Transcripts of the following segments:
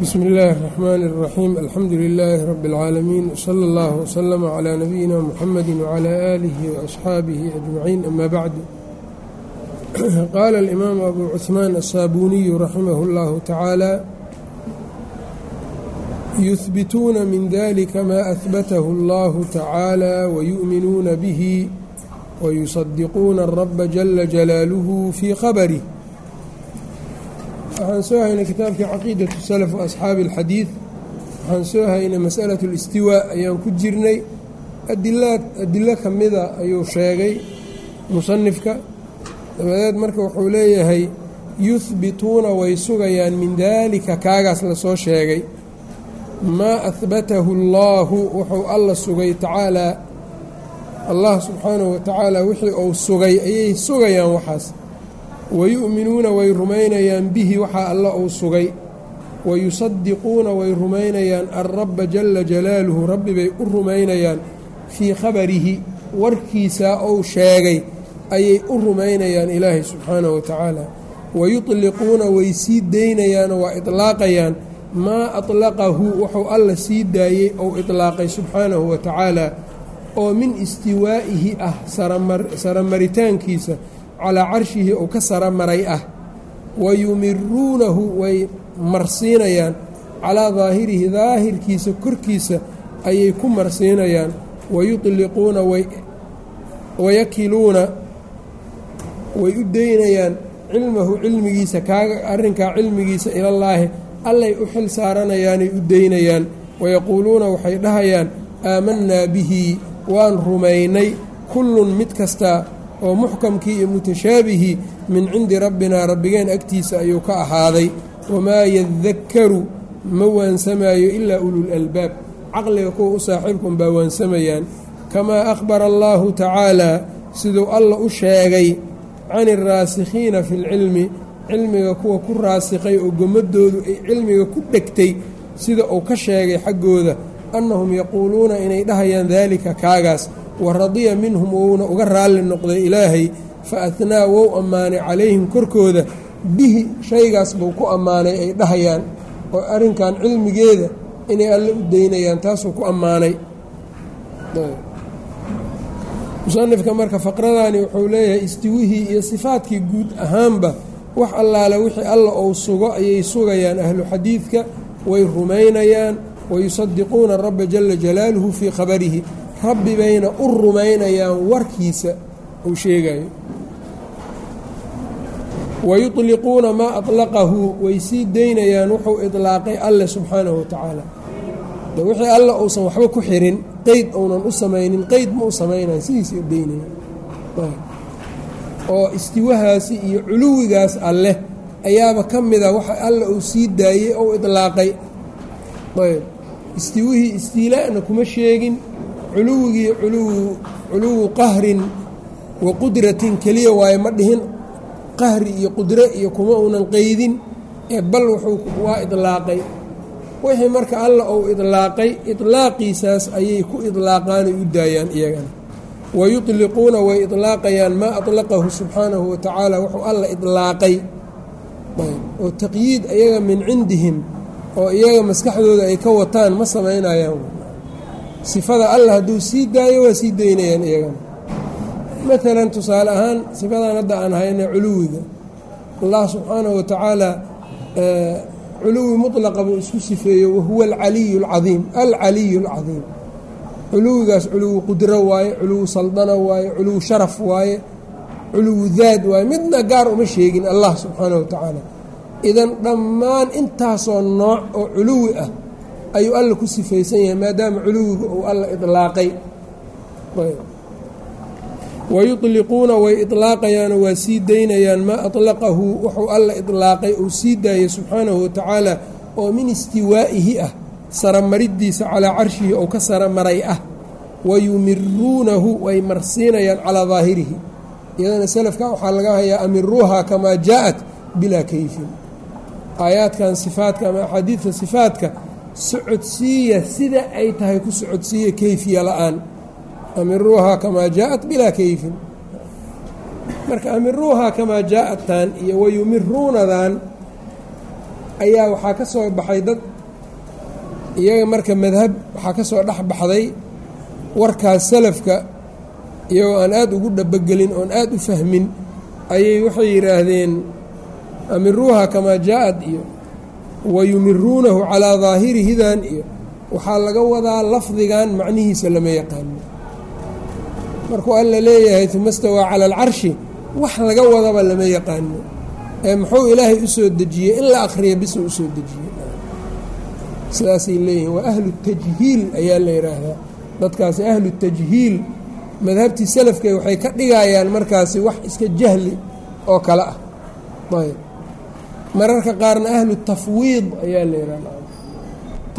bsmi اllahi الرحmn الرaxيim alxamdu لilaahi rab اlcaalamiin wslى اllah wslm عlى nabiyina mxamadi wعlى alihi وaصxaabihi ajmaciin ama bacdu qaala اlimaamu abu cuثmaan aلsaabuniyu raximah اllahu tacaala yuhbituuna min dalika ma ahbatahu اllahu tacaala wayu'minuuna bihi wayusadiquuna الraba jala jalaaluhu fii khabarih waxaan soo haynay kitaabkii caqiidatu salaf wa asxaabi alxadiid waxaan soo haynay masalatu listiwaa ayaan ku jirnay. Adilaad adilo ka mida ayuu sheegay musanifka. Dabadeed marka wuxuu leeyahay yuhbituuna way sugayaan min daalika kaagaas la soo sheegay. Maa ahbatahu allaahu wuxuu alla sugay tacaalaa allah subxaanahu wa tacaala wixii uu sugay ayay sugayaan waxaas wayu'minuuna way rumaynayaan bihi waxaa alla uu sugay wayusadiquuna way rumaynayaan alrabba jala jalaaluhu rabbi bay u rumaynayaan fii khabarihi warkiisaa ou sheegay ayay u rumaynayaan ilaahay subxaanahu wa tacaala wayutliquuna way sii daynayaanoo waa itlaaqayaan maa atlaqahu wuxuu alla sii daayey ou itlaaqay subxaanahu wa tacaala oo min istiwaa'ihi ah saramaritaankiisa calaa carshihi ou ka sara maray ah wayumiruunahu way marsiinayaan. Calaa daahirihi daahirkiisa korkiisa ayay ku marsiinayaan. Wayuطliquuna wayakiluuna way u daynayaan cilmahu cilmigiisa kaaga arrinkaa cilmigiisa ilallaahi allay u xil saaranayaanay u daynayaan. Wayaquuluuna waxay dhahayaan aamanaa bihi waan rumaynay kullun mid kastaa oo muxkamkii iyo mutashaabihii min cindi rabbinaa rabbigeen agtiisa ayuu ka ahaaday wamaa yadakkaru ma waansamaayo ilaa ululalbaab caqliga kuwa u saaxiibkun baa waansamayaan. Kamaa akhbara allaahu tacaalaa siduu alla u sheegay can alraasikhiina fi lcilmi cilmiga kuwa ku raasikhay oo gomadoodu ay cilmiga ku dhegtay sida uu ka sheegay xaggooda annahum yaquuluuna inay dhahayaan daalika kaagaas wa radiya minhum wouna uga raalli noqday ilaahay fa ahnaa wou ammaanay calayhim korkooda. Bihi shaygaas buu ku ammaanay ay dhahayaan oo arrinkan cilmigeeda inay alle u daynayaan taasuu ku ammaanay. Musanifka marka faqradani wuxuu leeyahay istiwihii iyo sifaadkii guud ahaanba wax allaale wixii alla ou sugo ayay sugayaan. Ahlu xadiidka way rumaynayaan wayusadiquuna rabba jala jalaaluhu fii khabarihi rabbi bayna u rumaynayaan warkiisa uu sheegayo wayuطliquuna maa aطlaqahu way sii daynayaan wuxuu iطlaaqay alle subxaanahu wa tacaala wixii alle uusan waxba ku xirin qeyd uunan u samaynin qeyd ma u samaynayan sidiisay u daynayaan oo istiwahaasi iyo culuwigaas alleh ayaaba ka mida waxa alle uu sii daayey ou iطlaaqay ayb istiwihii istiilaa'na kuma sheegin culuwigii culuwu qahrin wa qudratin keliya waaye ma dhihin qahri iyo qudro iyo kuma uunan qeydin ee bal wuxuu waa idlaaqay. Wixii marka alla uu idlaaqay idlaaqiisaas ayay ku idlaaqaanay u daayaan iyagana. Wayuطliquuna way idlaaqayaan maa aطlaqahu subxaanahu wa tacaala wuxuu alla idlaaqay. Oo taqyiid iyaga min cindihim oo iyaga maskaxdooda ay ka wataan ma samaynayaan sifada allah hadduu sii daayo waa sii daynayaan iyagana maalan tusaale ahaan sifadan hadda aan hayna culuwiga. Allah subxaanahu wa tacaala culuwi mutlaqa buu isku sifeeyo wahuwa alcaliyu alcadiim alcaliyu alcadiim. Culuwigaas culuwu qudro waaye culuwu saldana waaye culuwu sharaf waaye culuwu daad waaye midna gaar uma sheegin allah subxaanahu wa tacaala. Idan dhammaan intaasoo nooc oo culuwi ah ayuu alla ku sifaysan yahay maadaama culuwiga uu alla idlaaqay wayuطliquuna way iطlaaqayaanoo waa sii daynayaan maa aطlaqahu wuxuu alla iطlaaqay uu sii daayay subxaanahu wa tacaala oo min istiwaa'ihi ah saramaridiisa calaa carshihi ou ka saramaray ah wayumiruunahu way marsiinayaan calaa daahirihi iyadana selafka waxaa laga hayaa amiruuha kamaa jaaءat bilaa kayfin aayaadkan sifaadka ama axaadiidta sifaadka socodsiiya sida ay tahay ku socodsiiya kayfiya la'aan. Amiruuhaa kamaa jaaءat bilaa kayfin. Marka amiruuhaa kamaa jaaءattan iyo wayumiruunadan ayaa waxaa ka soo baxay dad iyaga marka madhab waxaa ka soo dhex baxday warkaas salafka iyagoo aan aada ugu dhabogelin oon aada u fahmin ayay waxay yidhaahdeen amiruuha kamaa jaa-ad iyo wayumiruunahu calaa daahirihidan iyo waxaa laga wadaa lafdigan macnihiisa lama yaqaano markuu alla leeyahay uma stawaa cala alcarshi wax laga wadaba lama yaqaano ee muxuu ilaahay u soo dejiyey in la akhriya bisuu u soo dejiyey sidaasay leeyihiin waa ahlu tajhiil ayaa la yidhaahdaa dadkaasi ahlu tajhiil madhabtii salafka waxay ka dhigayaan markaasi wax iska jahli oo kale ah ayb mararka qaarna ahlu tafwiid ayaa la yidhahdaa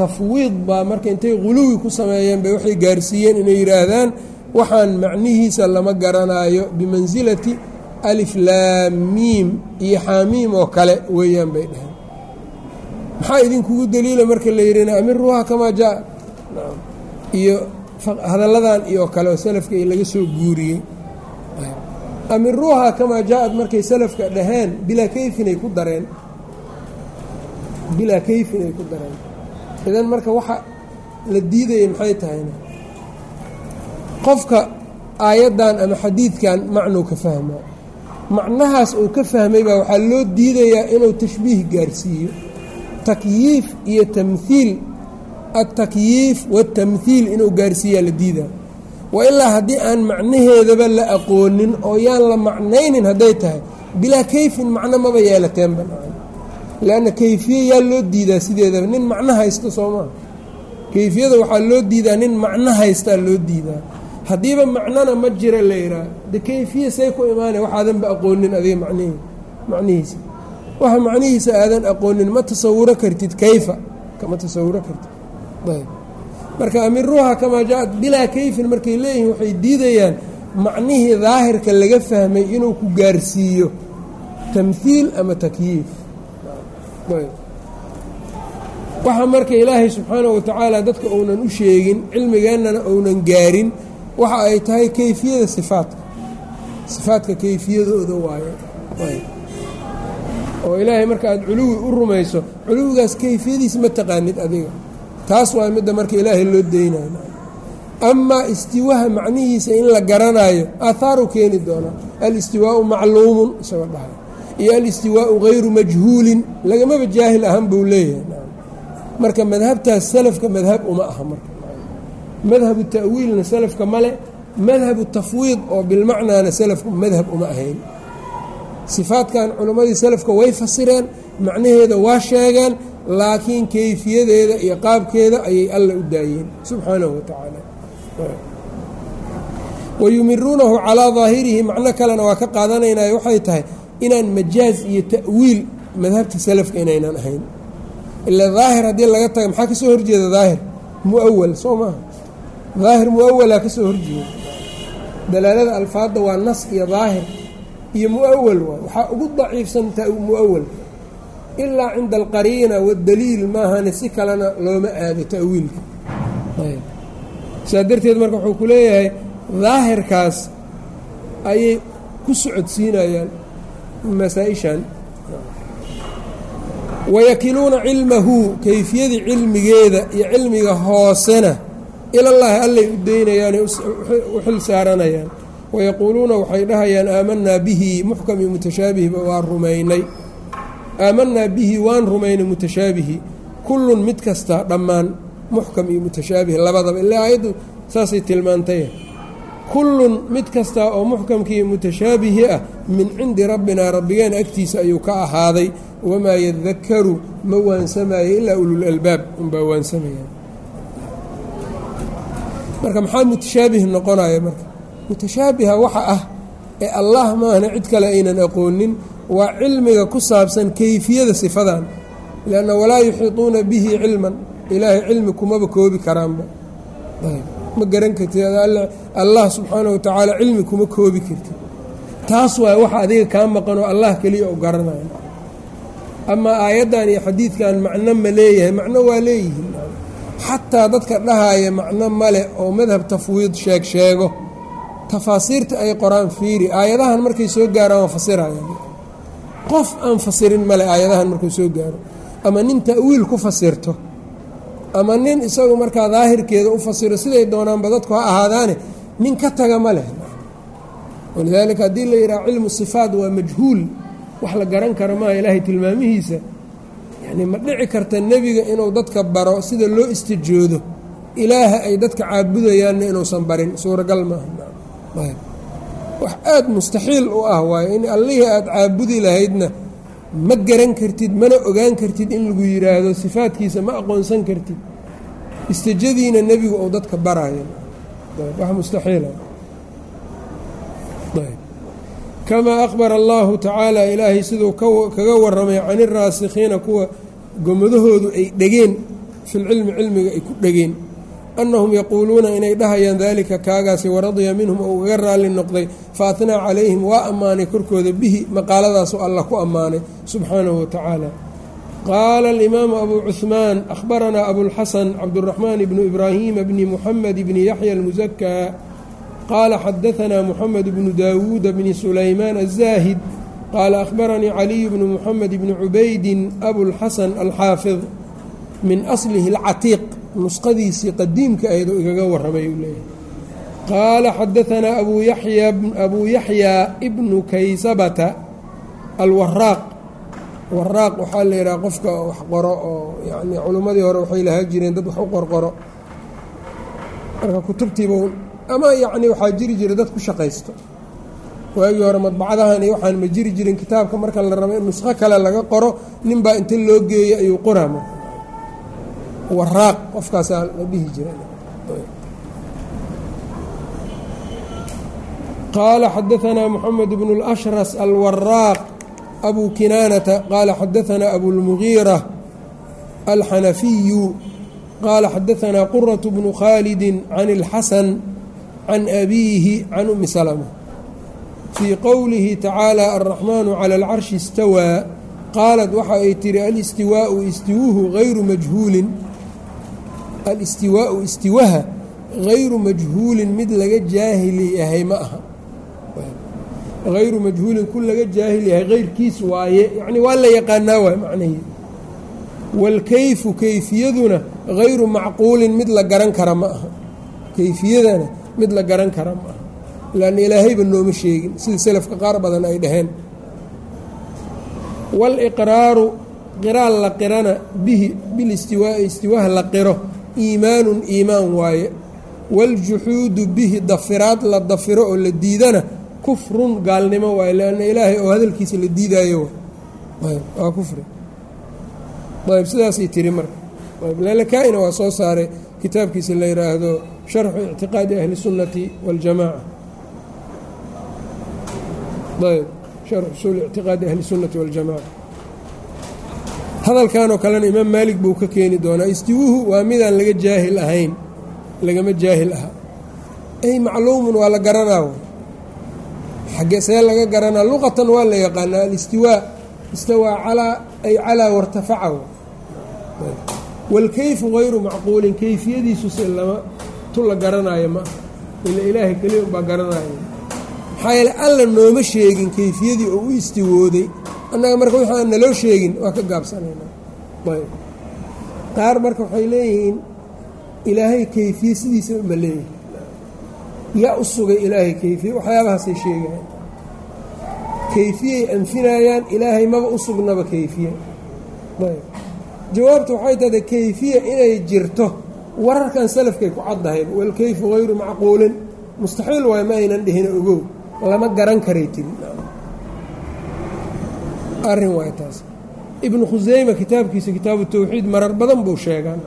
tafwiid baa marka intay quluwi ku sameeyeen bay waxay gaarsiiyeen inay yidhaahdaan waxaan macnihiisa lama garanaayo bimansilati alif laamiim iyo xaamiim oo kale weeyaan bay dhaheen. Maxaa idinkugu daliila marka la yidhina amiruuha kamaa jaa iyo hadalladan iyo kale oo salafka laga soo guuriyey. Amiruuha kamaa jaa-ad markay salafka dhaheen bilaa kayfinay ku dareen bilaa kayfin ay ku dareen idan marka waxa la diidaya maxay tahayna? Qofka aayaddan ama xadiidkan macnuu ka fahmaa macnahaas uu ka fahmay baa waxaa loo diidayaa inuu tashbiih gaarsiiyo. Takyiif iyo tamhiil altakyiif waatamhiil inuu gaarsiiyaa la diidaa. Wa ilaa haddii aan macnaheedaba la aqoonin oo yaan la macnaynin hadday tahay bilaa kayfin macno maba yeelateenba leanna kayfiye yaa loo diidaa sideedaba nin macno haysto soo maa kayfiyada waxaa loo diidaa nin macno haystaa loo diidaa haddiiba macnona ma jira la yidhaah de kayfiye say ku imaanay waxaadanba aqoonin adiga manihi macnihiisa waxa macnihiisa aadan aqoonin ma tasawuro kartid kayfa kama tasawuro kartid ayb marka amiruuha kamaa jaa-ad bilaa kayfin markay leeyihiin waxay diidayaan macnihii daahirka laga fahmay inuu ku gaarsiiyo tamhiil ama takyiif waxa marka ilaahay subxaanahu watacaala dadka uunan u sheegin cilmigeennana uunan gaarin waxa ay tahay kayfiyada sifaatka. Sifaatka kayfiyadooda waaye. Oo ilaahay marka aad culuwi u rumayso culuwigaas kayfiyadiisa ma taqaanid adiga. Taas waa midda marka ilaahay loo deynayo amaa istiwaha macnihiisa in la garanayo aahaaru keeni doonaa alistiwaau macluumun isagoo dhahay iyo alistiwaau hayru majhuulin lagamaba jaahil ahan buu leeyahay. Marka madhabtaas salafka madhab uma aha marka. Madhabu ta'wiilna salafka male madhabu tafwiid oo bilmacnaana salafku madhab uma ahayn. Sifaadkan culimmadii salafka way fasireen macnaheeda waa sheegeen laakiin kayfiyadeeda iyo qaabkeeda ayay alla u daayeen subxaanahu wa tacaala wayumiruunahu calaa daahirihi macno kalena waa ka qaadanaynay waxay tahay inaan majaaz iyo ta'wiil madhabta salafka inaynan ahayn. Ila daahir haddii laga taga maxaa ka soo horjeeda daahir? Muawal soo maaha daahir muawalaa ka soo horjeeda dalaalada alfaadda waa nas iyo daahir iyo muawal waay waxaa ugu daciifsan muawal ilaa cinda alqariina waddaliil maahane si kalena looma aado ta'wiilka. Saa darteed marka wuxuu ku leeyahay daahirkaas ayay ku socodsiinayaan masaa-ishan wayakiluuna cilmahu kayfiyadii cilmigeeda iyo cilmiga hoosena ilallaahi allay u deynayaane u xil saaranayaan. Wayaquuluuna waxay dhahayaan aamanaa bihi muxkam iyo mutashaabihiba waan rumaynay. Aamanaa bihi waan rumaynay mutashaabihi. Kullun mid kasta dhammaan muxkam iyo mutashaabih labadaba. Ilaa aayaddu saasay tilmaantay kullun mid kasta oo muxkamkii mutashaabihi ah min cindi rabbinaa rabbigeen agtiisa ayuu ka ahaaday wamaa yadakaru ma waansamayo ilaa ulul albaab unbaa waansamaya. Marka maxaa mutashaabih noqonaya marka? Mutashaabiha waxa ah ee allah maahna cid kale aynan aqoonin waa cilmiga ku saabsan kayfiyada sifadan lianna walaa yuxiituuna bihi cilman ilaahay cilmi kumaba koobi karaanba ma garan kartid allah subxaana wa tacaala cilmi kuma koobi kartid. Taas waay waxa adiga kaa maqan oo allah keliya u garanayo amaa aayaddan iyo xadiidkan macno ma leeyahay macno waa leeyihiin. Xataa dadka dhahaya macno male oo madhab tafwiid sheeg sheego. Tafaasiirta ay qoraan fiiri aayadahan markay soo gaaraan waa fasirayaan qof aan fasirin male aayadahan markuu soo gaaro. Ama nin ta'wiil ku fasirto ama nin isagu markaa daahirkeeda u fasiro siday doonaanba dadku ha ahaadaane nin ka taga ma leh. Walidaalika haddii la yidhaha cilmu sifaat waa majhuul wax la garan karo maaha ilaahay tilmaamihiisa. Yacnii ma dhici karta nebiga inuu dadka baro sida loo istijoodo. Ilaaha ay dadka caabudayaanna inuusan barin. Suuragal maaha wax aada mustaxiil u ah waayo. In allihii aada caabudi lahaydna ma garan kartid mana ogaan kartid in lagu yidhaahdo sifaadkiisa ma aqoonsan kartid. Istijadiina nebigu uu dadka baraayo. Wax mustaxiila kamaa aqbara allahu tacaala ilaahay siduu kaga waramay can iraasikiina kuwa gomadahoodu ay dhegeen filcilmi cilmiga ay ku dhegeen annahum yaquuluuna inay dhahayaan daalika kaagaasi waradiya minhum ou uga raalli noqday fa atnaa calayhim waa ammaanay korkooda bihi maqaaladaasu alla ku ammaanay subxaanahu wa tacaala qaala alimaamu abu cuhmaan ahbaranaa abulxasan cabduraxmaan bnu ibraahiima bni muxamed bni yaxya almusakaa qaala xadaanaa muxamed bnu daawuuda bni sulaymaan azaahid qaala ahbaranii caliyu bnu muxamed bni cubaydin abulxasan alxaafid min aslihi alcatiiq nusqadiisii qadiimka oo igaga warramay uu leeyahay. Qaala xadaanaa abuu yaxyaa ibnu kaysabata alwaraaq waraaq waxaa la yidhaha qofka wax qoro oo yani culimmadii hore waxay lahaa jireen dad wax u qorqoro. Marka kutubtiiba ama yacni waxaa jiri jira dad ku shaqaysto. Waagii hore madbacadahan iyo waxaan ma jiri jirin kitaabka marka la rabo in nusqo kale laga qoro ninbaa inta loo geeyey ayuu qoraa marka waraaq qofkaasaa la dhihi jira qaala xadaanaa moxamed bnu اlashras alwaraaq abu kinaanata qaala xadaanaa abulmugiira alxanafiyu qaala xadaanaa quraة bnu khaalidi can اlxasan can abiihi can umi salma fii qowlihi tacaala alraxmaanu cala alcarshi istawaa qaalat waxa ay tihi alistiwaau istiwuhu hayru majhuulin alistiwaau istiwaha hayru majhuulin mid laga jaahili yahay ma aha. Hayru majhuulin ku laga jaahil yahay heyrkiis waaye yacni waa la yaqaanaa waay macnahii waalkayfu kayfiyaduna hayru macquulin mid la garan kara ma aha. Kayfiyadana mid la garan kara ma aha. Lanna ilaahayba nooma sheegin sida selafka qaar badan ay dhaheen. Waaliqraaru qiraal la qirana bihi bilistiwaa'i istiwaaha la qiro iimaanun iimaan waaye waaljuxuudu bihi dafiraad la dafiro oo la diidana kufrun gaalnimo waaye lanna ilaahay oo hadalkiisa la diidaayo waa. Kufri. Ayb sidaasay tiri marka. Lalakaa'ina waa soo saaray kitaabkiisa la yidhaahdo sharxu ictiqaadi ahli sunnati waاljamaca ayb sharxu usuuli ictiqaadi ahli sunnati waاljamaca hadalkanoo kalena imaam maalik buu ka keeni doonaa istiwuhu waa midaan laga jaahil ahayn lagama jaahil aha. Ay macluumun waa la garanaa xagge see laga garanaa luqatan waa la yaqaanaa alistiwaa istawaa calaa ay calaa wartafaca waalkayfu hayru macquulin kayfiyadiisu se lama tu la garanaayo ma ila ilaahay keliya unbaa garanaayo maxaa yeele alla nooma sheegin kayfiyadii oo u istiwooday annaga marka wixii aan naloo sheegin waa ka gaabsanaynaa. Ayb. Qaar marka waxay leeyihiin ilaahay kayfiye sidiisa ma leeyahay yaa u sugay ilaahay kayfiye waxyaabahaasay sheegayaan. Kayfiyey anfinayaan ilaahay maba u sugnaba kayfiye. Ayb. Jawaabta waxay tahda kayfiya inay jirto wararkan salafkay ku caddahayba walkayfu hayru macquulin. Mustaxiil waay ma aynan dhihina ogow lama garan karay tiri arrin waay taas. Ibnu khuseyma kitaabkiisa kitaabu tawxiid marar badan buu sheegaan.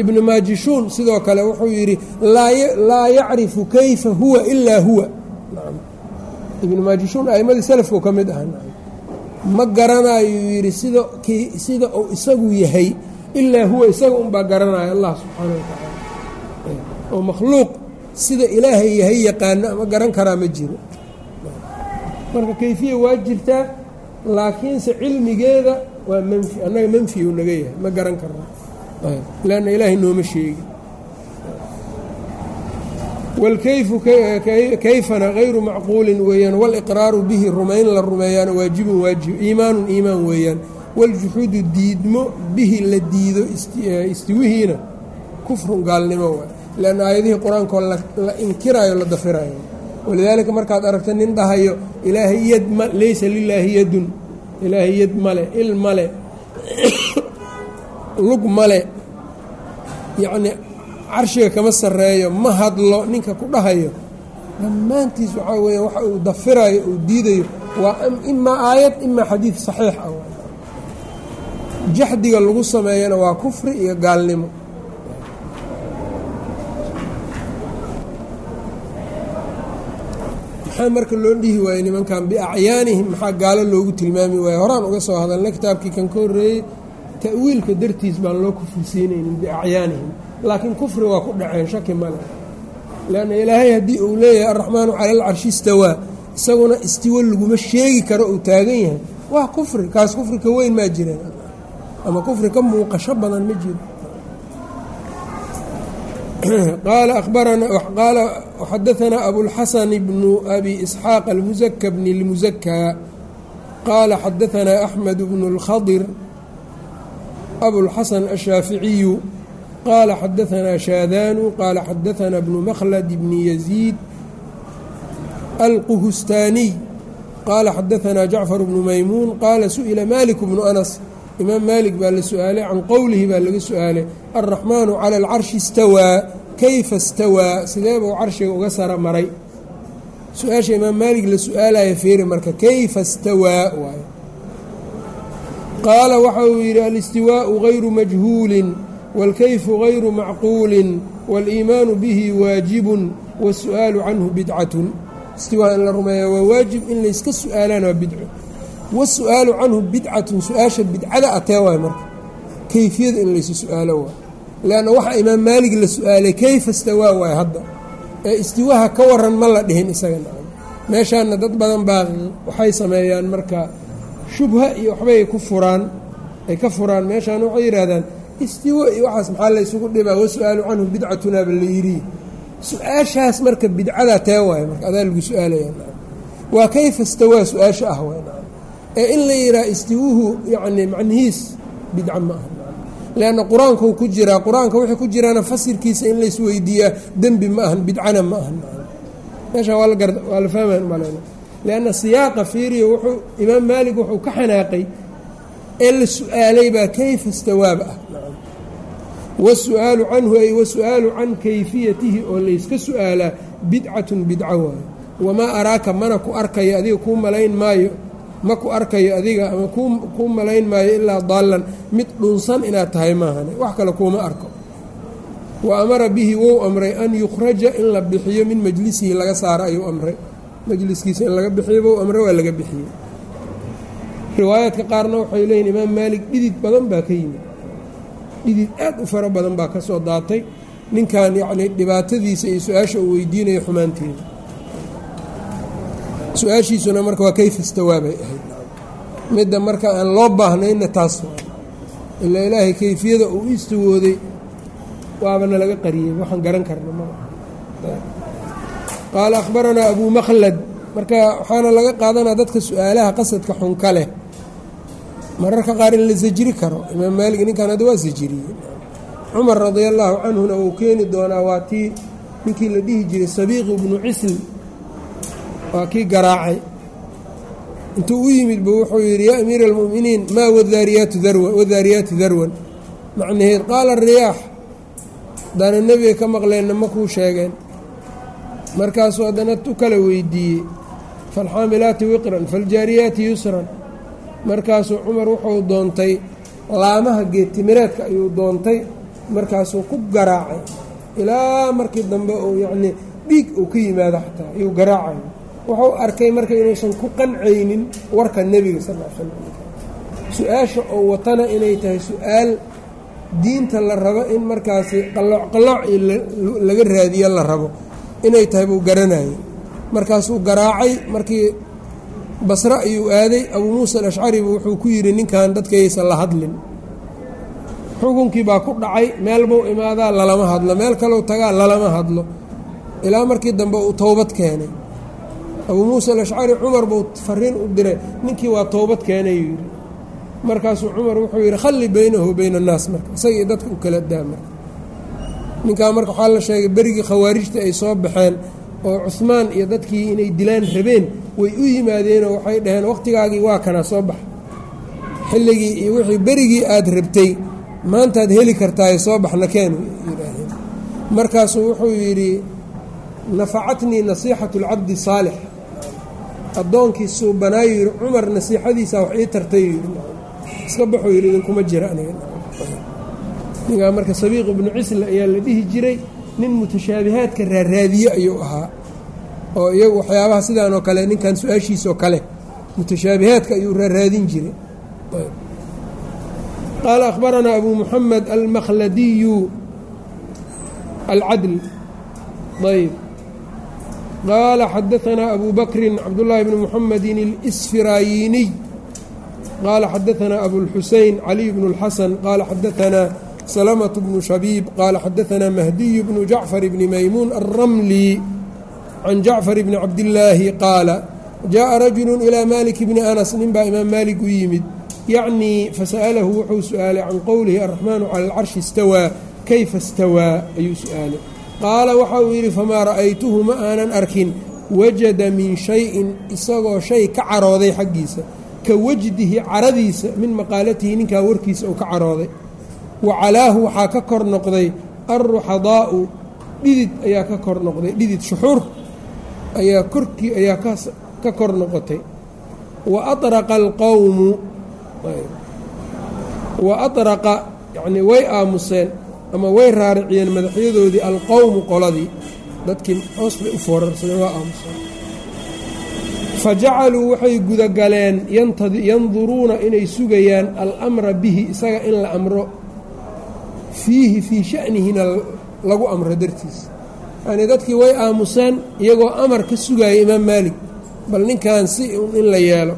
Ibnu maajishuun sidoo kale wuxuu yidhi laa yacrifu kayfa huwa ilaa huwa. Ibnu maajishuun a'imadii salafku ka mid aha ma garanayuu yidhi sida sida uu isagu yahay ilaa huwa isaga unbaa garanaya allah subxaana wa tacaala oo makhluuq sida ilaahay yahay yaqaana ama garan karaa ma jiro marka kayfiya waa jirtaa laakiinse cilmigeeda waa manfi annaga manfi uu naga yahay ma garan karna lanna ilaahay nooma sheegi wاlkayfu kayfana غayru macquulin weeyaan wاlإqraaru bihi rumayn la rumeeyaana waajibun waajib iimaanun iimaan weeyaan waljuxuudu diidmo bihi la diido istiwihiina kufrun gaalnimo waay leanna aayadihii qur-aankoo la inkirayo la dafirayo walidaalika markaad aragto nin dhahayo ilaahay yad ma laysa lilaahi yadun. Ilaahay yad male il male lug male yacnii carshiga kama sarreeyo ma hadlo ninka ku dhahayo. Dhammaantiis waxaa weeya waxa uu dafirayo uu diidayo waa imaa aayad imaa xadiid saxiix ah. Jaxdiga lagu sameeyana waa kufri iyo gaalnimo maxaa marka loo dhihi waayey nimankan biacyaanihim maxaa gaalo loogu tilmaami waaya horaan uga soo hadalna kitaabkii kan ka horreeyey ta'wiilka dartiis baan loo kufrisiinaynin biacyaanihim. Laakiin kufri waa ku dhaceen shaki male leanna ilaahay haddii uu leeyahay alraxmaanu cala alcarshi istawaa. Isaguna istiwo laguma sheegi karo uu taagan yahay. Waa kufri kaas kufri ka weyn maa jireen. Ama kufri ka muuqasho badan ma jiro qaala xadaanaa abulxasan bnu abi isxaaq almusaka bni اlmusakaa qaala xadaanaa axmed bnu اlkhadir abulxasan ashaaficiyu qaala xadaanaa shaadaanu qaala xadaanaa bnu makhlad bni yaziid alquhustaaniy qaala xadaanaa jacfar bnu maymuun qaala su'ila malik bnu anas imaam maalik baa la su-aalay can qowlihi baa laga su-aalay alraxmaanu cala alcarshi istawaa kayfa istawaa sidee buu carshiga uga sara maray su-aasha imaam maalik la su-aalaya feeri marka kayfa istawaa waayo qaala waxa uu yidhi alistiwaau gayru majhuulin wاlkayfu gayru macquulin wاliimaanu bihi waajibun wاsu-aalu canhu bidcatun istiwaa in la rumeeya waa waajib in layska su-aalaan waa bidco wاsu-aalu canhu bidcatun su'aasha bidcada atee waay marka. Kayfiyada in laysu su'aalo waay leanna waxaa imaam maalig la su'aalay kayfa istawaa? waay hadda. Ee istiwaha ka waran ma la dhihin isaga meeshaanna dad badan baa waxay sameeyaan marka shubha iyo waxbay ku furaan ay ka furaan. Meeshaan waxay yidhaahdaan istiwo iyo waxaas maxaa la ysugu dhibaa wasu-aalu canhu bidcatunaaba la yidhi. Su'aashaas marka bidcada tee waay marka adaa lagu su'aalaya waa kayfa istawaa su'aasha ah waay ee in la yidhaha istiwuhu yacni macnihiis bidca ma aha. Leanna qur'aankuu ku jiraa qur'aanka wixii ku jiraana fasirkiisa in laysweydiiyaa dembi ma ahan bidcana ma ahan. Meeshaa waa la fahmayan umalayna leanna siyaaqa fiiriya wuxuu imaam maalik wuxuu ka xanaaqay ee la su'aalay baa kayfa istawaaba ah. Wasu-aalu canhu ay wasu-aalu can kayfiyatihi oo layska su'aalaa bidcatun bidco waayo wamaa araaka mana ku arkayo adiga kuu malayn maayo ma ku arkayo adiga ama kuu malayn maayo ilaa daallan mid dhunsan inaad tahay maahane. Wax kale kuuma arko. Wa amara bihi wou amray an yukhraja in la bixiyo min majlisihi laga saaro ayuu amray. Majliskiisa in laga bixiyo wou amray waa laga bixiyey. Riwaayaadka qaarna waxay leeyihiin imaam maalik dhidid badan baa ka yimid. Dhidid aad u fara badan baa ka soo daatay. Ninkan yacnii dhibaatadiisa iyo su'aasha uu weydiinayo xumaanteeda su'aashiisuna marka waa kayfa istawaabay ahayd. Midda marka aan loo baahnayna taas ilaa ilaahay kayfiyada uu istawooday waabana laga qariyey waxaan garan karna ma qaala akhbaranaa abuu makhlad marka waxaana laga qaadanaa dadka su'aalaha qasadka xunka leh. Mararka qaar in la sajri karo imaam maalig ninkan hadda waa sajiriyey cumar radia allaahu canhuna uu keeni doonaa waa tii ninkii la dhihi jiray sabiiqu bnu cisl waa kii garaacay. Intuu u yimid bu wuxuu yidhi yaa amiira almu'miniin maa wadaariyaatu darwan wadaariyaati darwan? Macnaheed qaala riyaax haddaana nebiga ka maqleenna ma kuu sheegeen. Markaasuu haddana u kala weydiiyey faalxaamilaati wiqran faaljaariyaati yusran. Markaasuu cumar wuxuu doontay laamaha geedtimireedka ayuu doontay markaasuu ku garaacay. Ilaa markii dambe uu yacnii dhiig uu ka yimaado xataa ayuu garaacay wuxuu arkay marka inuusan ku qancaynin warka nebiga sal l slam su'aasha oo watana inay tahay su'aal diinta la rabo in markaasi qalooc qalooc laga raadiyo la rabo. Inay tahay buu garanayay markaasuu garaacay markii basre ayuu aaday abuu muusa alashcaribu wuxuu ku yidhi ninkan dadkaysan la hadlin. Xukunkii baa ku dhacay meel buu imaadaa lalama hadlo. Meel kaleu tagaa lalama hadlo. Ilaa markii dambe uu towbad keenay abuu muusa alashcari cumar buu fariin u diray ninkii waa towbad keenay yuu yidhi. Markaasuu cumar wuxuu yidhi khalli baynahu bayna annaas marka isagii dadka u kala daa marka. Ninkaa marka waxaa la sheegay berigii khawaarijta ay soo baxeen oo cuhmaan iyo dadkii inay dilaan rabeen way u yimaadeenoo waxay dhaheen wakhtigaagii waa kanaa soo baxa xilligii iyo wixii berigii aada rabtay maantaad heli kartaaye soo baxna keen yidhaahdeen. Markaasuu wuxuu yidhi nafacatnii nasiixatu lcabdi saalix addoonkii suubanaayu yidhi cumar nasiixadiisa wax ii tartay. Yidhi iska baxuu yidhi idinkuma jira aniga. Ninkaa marka sabiiq ibnu cisla ayaa la dhihi jiray nin mutashaabihaadka raaraadiye ayuu ahaa oo iyagu waxyaabaha sidaan oo kale ninkan su'aashiisoo kale mutashaabihaadka ayuu raaraadin jiray. Qaala akhbaranaa abu muxamed almakhladiyu alcadl. Ayb qaala xadaanaa abu bakrin cabdullaahi bni muxamedin اlsfiraayiiniy qaala xadaanaa abulxusein caliy bnu اlxasan qaala xadaanaa سلمة بن شhبيب qال xdثna مهدي بن جعفر بن مyمون الرملي عن جعفر بن cabداللaahi qاaل جاءa رaجuل إلى مالك بن أنس nin baa imaam mالك u yimid يعnي faسأله wuxuu su-aalay can qowlihi الرحمن عlى الcarشhi اstawىa kayfa اstawىa ayuu su-aalay qaala waxa uu yidhi famaa ra'aytuhu ma aanan arkin wajada min shayin isagoo shay ka carooday xaggiisa ka wajdihi caradiisa min maqaalatihi ninkaa warkiisa uu ka carooday. Wa calaahu waxaa ka kor noqday alruxadaa'u dhidid ayaa ka kor noqday dhidid shuxuur ayaa korkii ayaa ka kor noqotay. Wa atraqa alqowmu wa atraqa yacnii way aamuseen ama way raariciyeen madaxyadoodii alqowmu qoladii. Dadkii hoos bay u foorarsadeen waa aamuseen fa jacaluu waxay gudagaleen yanduruuna inay sugayaan almra bihi isaga in la amro. Fiihi fii shanihina lagu amro dartiisa yacnii dadkii way aamuseen iyagoo amar ka sugaya imaam maalik. Bal ninkan si in la yeelo.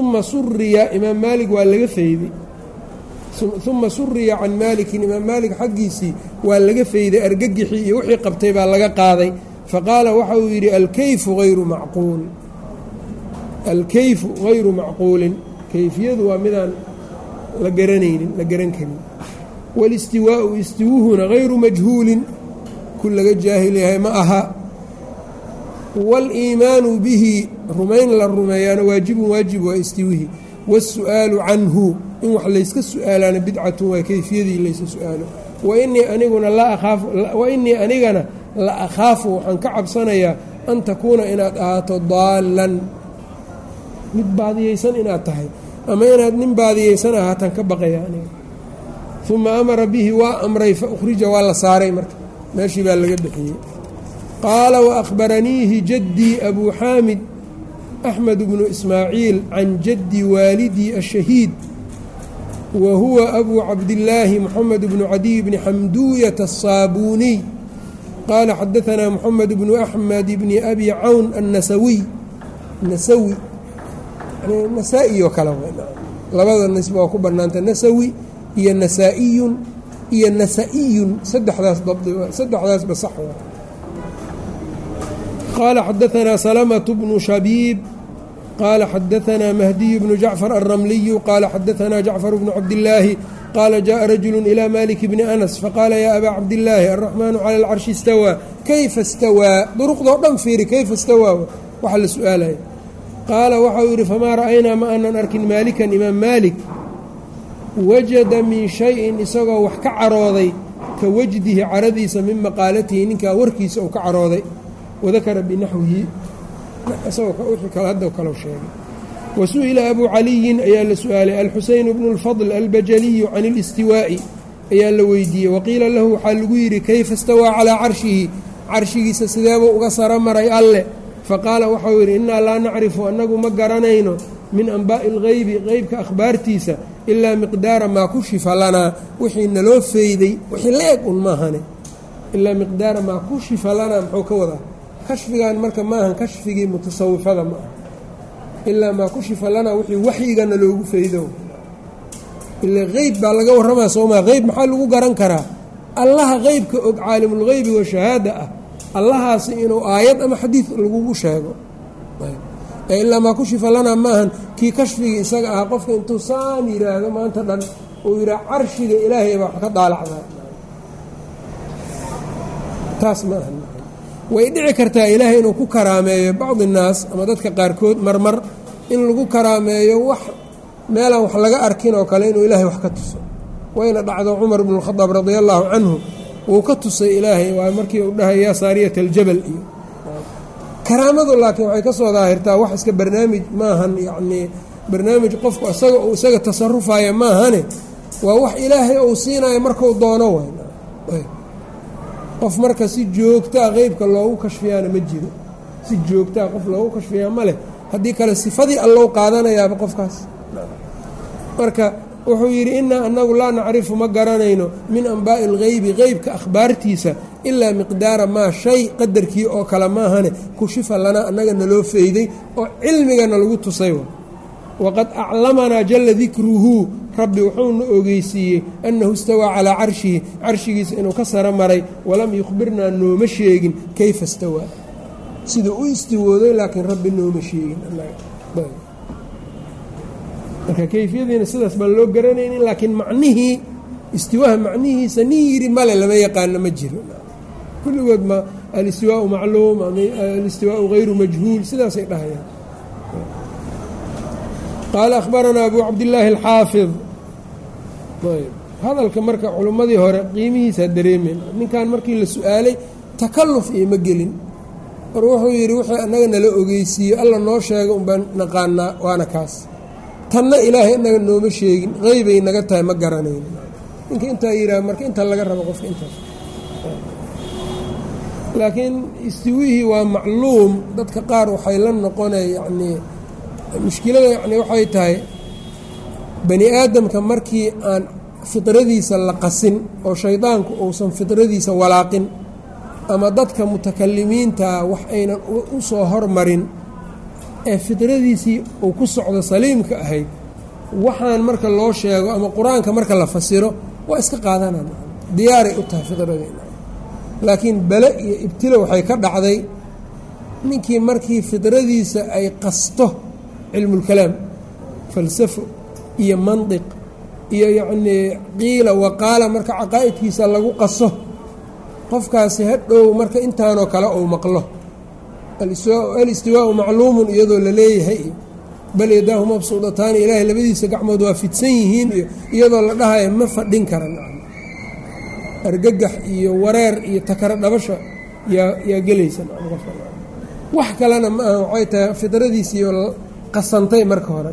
Uma suriya imaam maalik waa laga fayday uma suriya can maalikin imaam maalik xaggiisii waa laga fayday argagixii iyo wixii qabtay baa laga qaaday. Faqaala waxa uu yidhi alkayfu hayru macquul. Alkayfu hayru macquulin. Kayfiyadu waa midaan la garanaynin la garan karin. Walistiwaau istiwuhuna hayru majhuulin. Ku laga jaahil yahay ma aha. Waaliimaanu bihi rumayn la rumeeyaana waajibun waajib waa istiwihi waasu'aalu canhu in wax layska su'aalaana bidcatun waa kayfiyadii laysa su'aalo wainii anigana la akhaafu waxaan ka cabsanayaa an takuuna inaad ahaato daallan mid baadiyeysan inaad tahay ama inaad nin baadiyeysan ahaatan ka baqaya aniga uma amara bihi waa amray fa ukhrija waa la saaray marka meeshii baa laga bixiyey qaala waأkhbaraniihi jaddii abuu xaamid axmed bnu ismaaciil can jaddi waalidii ashahiid wa huwa abuu cabdillaahi moxamed bnu cadiy bni xamduuyata asaabuuniy qaala xadaanaa moxamed bnu axmed bni abi cawn annasawiy nasawi nasaa-i oo kale labada nisba waa ku bannaanta nasawi iyo nasaa-iyun iyo nasa-iyun saddexdaas dabdisaddexdaasba sax qaala xadaanaa salamatu bnu shabiib qaala xadaanaa mahdiyu bnu jacfar alramliyu qaala xadaanaa jacfar bnu cabdillaahi qaala jaءa rajulu ilى malik bni anas faqaala yaa abaa cabdillaahi alraxmaanu cala alcarshi istawaa kayfa istawaa duruqdoo dhan fiiri kayfa istawaa waxa la su'aalaya qaala waxau yidhi famaa ra'aynaa ma aanan arkin maalikan imaam maalik wajada min shayin isagoo wax ka carooday ka wajdihi caradiisa min maqaalatihi ninkaa warkiisa uu ka carooday wadakara binaxwihi isagoo wixii kale hadda kalo sheegay wa su-ila abuu caliyin ayaa la su-aalay alxuseyn bnu اlfadl albajaliyu can اlistiwaa'i ayaa la weydiiyey waqiila lahu waxaa lagu yidhi kayfa istawaa calaa carshihi carshigiisa sideebuu uga saro maray alle faqaala waxau yidhi innaa laa nacrifu annagu ma garanayno min anbaa'i اlgeybi qeybka akhbaartiisa ilaa miqdaara maa kushifa lanaa wixii naloo feyday wixii la eg un maahane ilaa miqdaara maa kushifa lanaa muxuu ka wadaa kashfigan marka maahan kashfigii mutasawifada ma aha ilaa maa kushifa lanaa wixii waxyigana loogu feydo ila qeyb baa laga warramaa soomaa qeyb maxaa lagu garan karaa? Allaha qeybka og caalimulgeybi wa shahaada ah. Allahaasi inuu aayad ama xadiid lagugu sheego. Ilaa maa kushifa lanaa maahan kii kashfigii isaga ahaa qofka intuu saan yidhaahdo maanta dhan uu yidhaah carshiga ilaahay baa wax ka daalacdaa taas ma aha way dhici kartaa ilaahay inuu ku karaameeyo bacdi innaas ama dadka qaarkood marmar in lagu karaameeyo wax meelaan wax laga arkin oo kale inuu ilaahay wax ka tuso. Wayna dhacdo cumar bnu lkhadaab radia allaahu canhu wuu ka tusay ilaahay waa markii uu dhahay yaa saariyata aljabal. Iyo karaamadu laakiin waxay ka soo daahirtaa wax iska barnaamij maahan yacnii barnaamij qofku isaga uu isaga tasarufaya maahane waa wax ilaahay uu siinayo marku doono way qof marka si joogtaa qeybka loogu kashfiyaana ma jiro. Si joogtaa qof loogu kashfiyaa ma leh. Haddii kale sifadii allow qaadanayaaba qofkaas. Marka wuxuu yidhi innaa annagu laa nacrifu ma garanayno min anbaa'i algeybi qeybka akhbaartiisa ilaa miqdaara maa shay qadarkii oo kale maahane kushifa lanaa annaga naloo feyday oo cilmigana lagu tusay. Waqad aclamanaa jalla dikruhu rabbi wuxuuna ogeysiiyey annahu istawaa calaa carshihi carshigiisa inuu ka saro maray walam yukhbirnaa nooma sheegin kayfa istawaa siduu u istiwooday laakiin rabbi nooma sheegin. Marka kayfiyadiina sidaas baan loo garanaynin laakiin macnihii istiwaaha macnihiisa nin yidhi male lama yaqaano ma jiro. Kulligood ma alistiwaau macluum alistiwaau hayru majhuul sidaasay dhahayaan qaala akhbaranaa abu cabdillaahi alxaafid hadalka marka culimmadii hore qiimihiisaa dareemen ninkan markii la su'aalay takalluf ioma gelin mar wuxuu yidhi wuxuu annaga nala ogeysiiyo alla noo sheega unbaan naqaanaa waana kaas tanna ilaahay inaga nooma sheegin qeybay naga tahay ma garanayn ninka intaa yidhaah marka inta laga rabo qofka intaas laakiin istiwihii waa macluum dadka qaar waxay la noqonay yacnii mushkilada yacni waxay tahay bani aadamka markii aan fidradiisa la qasin oo shaydaanku uusan fidradiisa walaaqin ama dadka mutakalimiintaa wax aynan u soo hormarin ee fidradiisii uu ku socdo saliimka ahayd waxaan marka loo sheego ama qur'aanka marka la fasiro waa iska qaadanaan diyaaray u tahay fidradeena laakiin bale iyo ibtilo waxay ka dhacday ninkii markii fidradiisa ay qasto cilmulkalaam falsafo iyo mandiq iyo yacnii qiila waqaala marka caqaa'idkiisa lagu qaso qofkaasi hadhow marka intaanoo kale uu maqlo alistiwaau macluumun iyadoo la leeyahay iyo bal yadaahu mabsuudataani ilaahay labadiisa gacmood waa fidsan yihiin iyo iyadoo la dhahaya ma fadhin karan argagax iyo wareer iyo takara dhabasha yaa yaa gelaysa wax kalena ma aha waxay tahay fidradiisiiyo qasantay marka hore.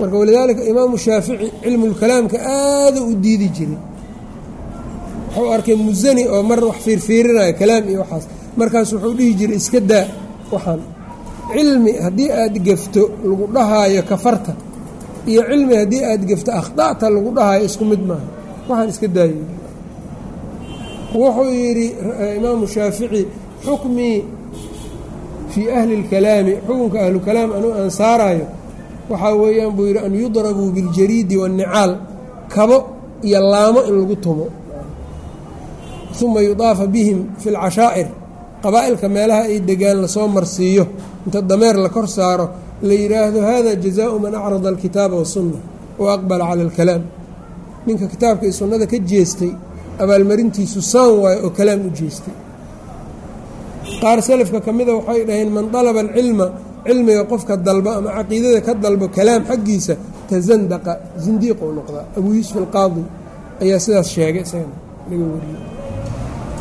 Marka walidaalika imaamu shaafici cilmulkalaamka aada u diidi jiray. Wuxuu arkay musani oo mar wax fiirfiirinayo kalaam iyo waxaas. Markaas wuxuu dhihi jiray iska daa waxaan. Cilmi haddii aad gefto lagu dhahaayo kafarta iyo cilmi haddii aad gefto akhda'ta lagu dhahaayo isku mid maaha. Waxaan iska daayo wuxuu yidhi imaamu shaafici xukmii fii ahli اlkalaami xukunka ahlukalaam anuu aan saaraayo waxaa weeyaan buu yidhi an yudrabuu biاljariidi waاnnicaal kabo iyo laamo in lagu tumo uma yudaafa bihim fi اlcashaa'ir qabaa'ilka meelaha ay degaan lasoo marsiiyo inta dameer la kor saaro la yidhaahdo hada jazaau man acrada alkitaaba wasunna wa aqbala cala alkalaam ninka kitaabka iyo sunnada ka jeestay abaalmarintiisu saan waayo oo kalaam u jeestay qaar salafka ka mida waxay dhaheen man dalaba alcilma cilmiga qofka dalba ama caqiidada ka dalbo kalaam xaggiisa tasandaqa zindiiqou noqdaa. Abuu yuusuf alqaadi ayaa sidaas sheegay isagana laga wariyey.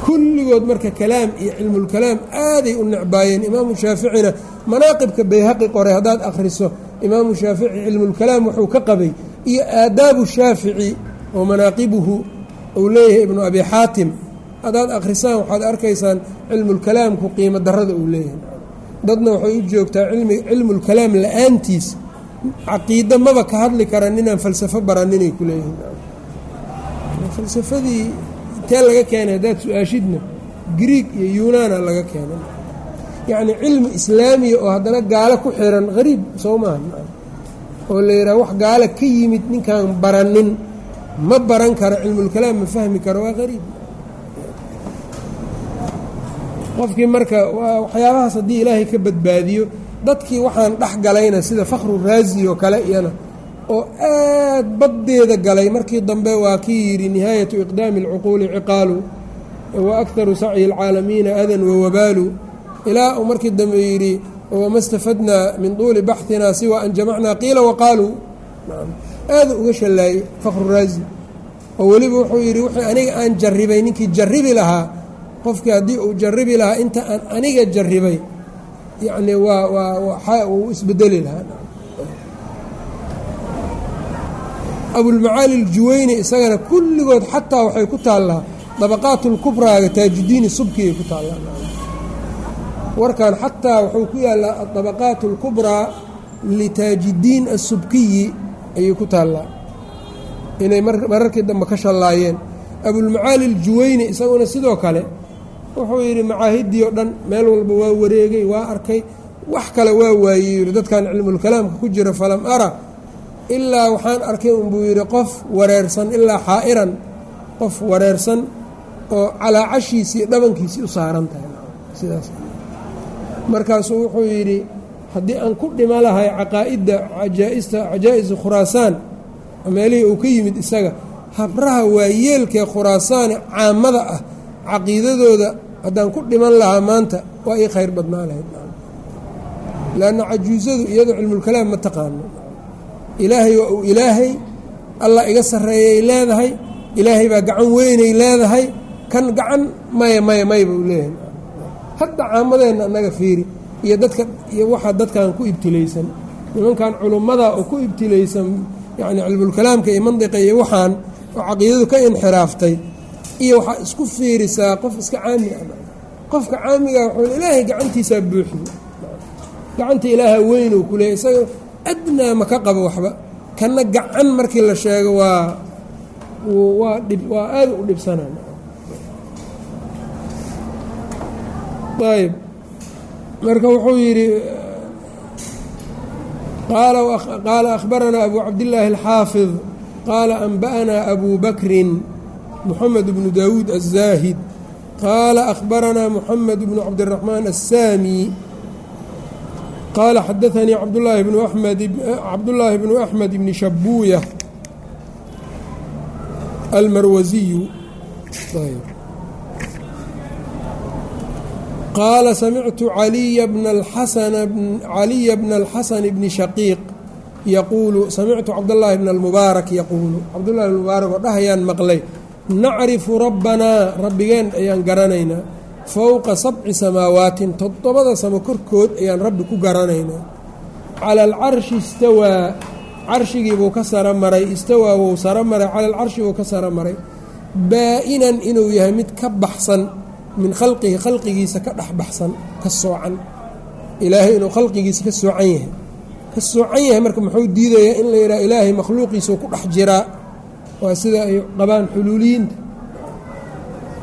Kulligood marka kalaam iyo cilmulkalaam aaday u necbaayeen imaamu shaaficina. Manaaqibka bayhaqi qoray haddaad akhriso imaamu shaafici cilmulkalaam wuxuu ka qabay iyo aadaabu shaafici oo manaaqibuhu uu leeyahay ibnu abi xaatim haddaad akhrisaan waxaad arkaysaan cilmulkalaamku qiimo darada uu leeyahay. Dadna waxay u joogtaa cilmulkalaam la'aantiis. Caqiido maba ka hadli karan inaan falsafo baraninay ku leeyihiin. Falsafadii intee laga keenay haddaad su'aashidna griig iyo yunaana laga keenay. Yacni cilmi islaamiya oo haddana gaalo ku xiran hariib soo maaha oo la yidhaha wax gaalo ka yimid ninkaan baranin ma baran karo cilmulkalaam ma fahmi karo waa hariib qofkii marka waxyaabahaas haddii ilaahay ka badbaadiyo dadkii waxaan dhex galayna sida fakhru raasi oo kale iyana oo aad baddeeda galay. Markii dambe waa kii yidhi nihaayatu iqdaami alcuquuli ciqaalu wa akharu sacyi alcaalamiina adan wawabaalu ilaa uu markii dambe yidhi wama stafadnaa min tuuli baxinaa siwa an jamacnaa qiila waqaaluu aada uga shallaayey fakhru raasi oo weliba wuxuu yidhi wixii aniga aan jarribay ninkii jarribi lahaa qofkii haddii uu jarribi lahaa inta aan aniga jarribay yacni waa waa uu isbedeli lahaa. Abulmacaali aljuweyni isagana kulligood xataa waxay ku taallaa dabaqaat lkubraaga taajudiini subkiyay ku taallaa warkan xataa wuxuu ku yaallaa adabaqaat alkubraa litaajidiin asubkiyi ayay ku taallaa inay mararkii dambe ka shallaayeen. Abulmacaali aljuweyni isaguna sidoo kale wuxuu yidhi macaahiddii oo dhan meel walba waa wareegay waa arkay. Wax kale waa waayey. Yidhi dadkan cilmulkalaamka ku jira falam ara ilaa waxaan arkay unbuu yidhi qof wareersan ilaa xaa'iran qof wareersan oo calaa cashiisii dhabankiisii u saaran tahay. Sidaas. Markaasuu wuxuu yidhi haddii aan ku dhima lahay caqaa'idda cajaaista cajaa'isa khuraasaan meelihii uu ka yimid isaga habraha waayeelkee khuraasaane caamada ah caqiidadooda haddaan ku dhiman lahaa maanta waa ii khayr badnaa lahayd. Lanna cajuusadu iyadoo cilmulkalaam ma taqaano. Ilaahay waa uu ilaahay allah iga sarreeyay leedahay ilaahay baa gacan weynay leedahay kan gacan maya maya maya buu leeyahay. Hadda caamadeenna annaga fiiri iyo dadka iyo waxaa dadkan ku ibtilaysan nimankan culummada oo ku ibtilaysan yacni cilmulkalaamka iyo mandiqa iyo waxaan oo caqiidadu ka inxiraaftay iyo waxaa isku fiirisaa qof iska caami ah. Qofka caamiga wuxuu ilaahay gacantiisaa buuxiyo gacanta ilaaha weynuu ku leeyay isaga adnaa ma ka qabo waxba. Kanna gacan markii la sheego waa waa dhib waa aada u dhibsanaan ayb marka wuxuu yidhi qaala akhbaranaa abu cabdillaahi alxaafid qaala anba'anaa abu bakrin moxamed bnu daawuud aلzaahid qaala akhbaranaa moxamed bnu cabdiraxmaan aلsaami qaala xadaanii cabdulaahi bnu amed cabdullaahi bnu axmed bni shabuuya almarwasiyu qaala samictu caliya bna alxasan bni shaqiiq yaquulu samictu cabdallaahi bna almubaarak yaquulu cabdullahi bn mubaarak oo dhahayaan maqlay nacrifu rabbanaa rabbigeen ayaan garanaynaa fowqa sabci samaawaatin toddobada samo korkood ayaan rabbi ku garanaynaa cala alcarshi istawaa carshigiibuu ka sara maray istawaa wuu sara maray cala alcarshi buu ka sara maray baa-inan inuu yahay mid ka baxsan min khalqihi khalqigiisa ka dhex baxsan ka soocan ilaahay inuu khalqigiisa ka soocan yahay ka soocan yahay marka muxuu diidayaa in la yidhaha ilaahay makhluuqiisuu ku dhex jiraa waa sida ay qabaan xuluuliyiinta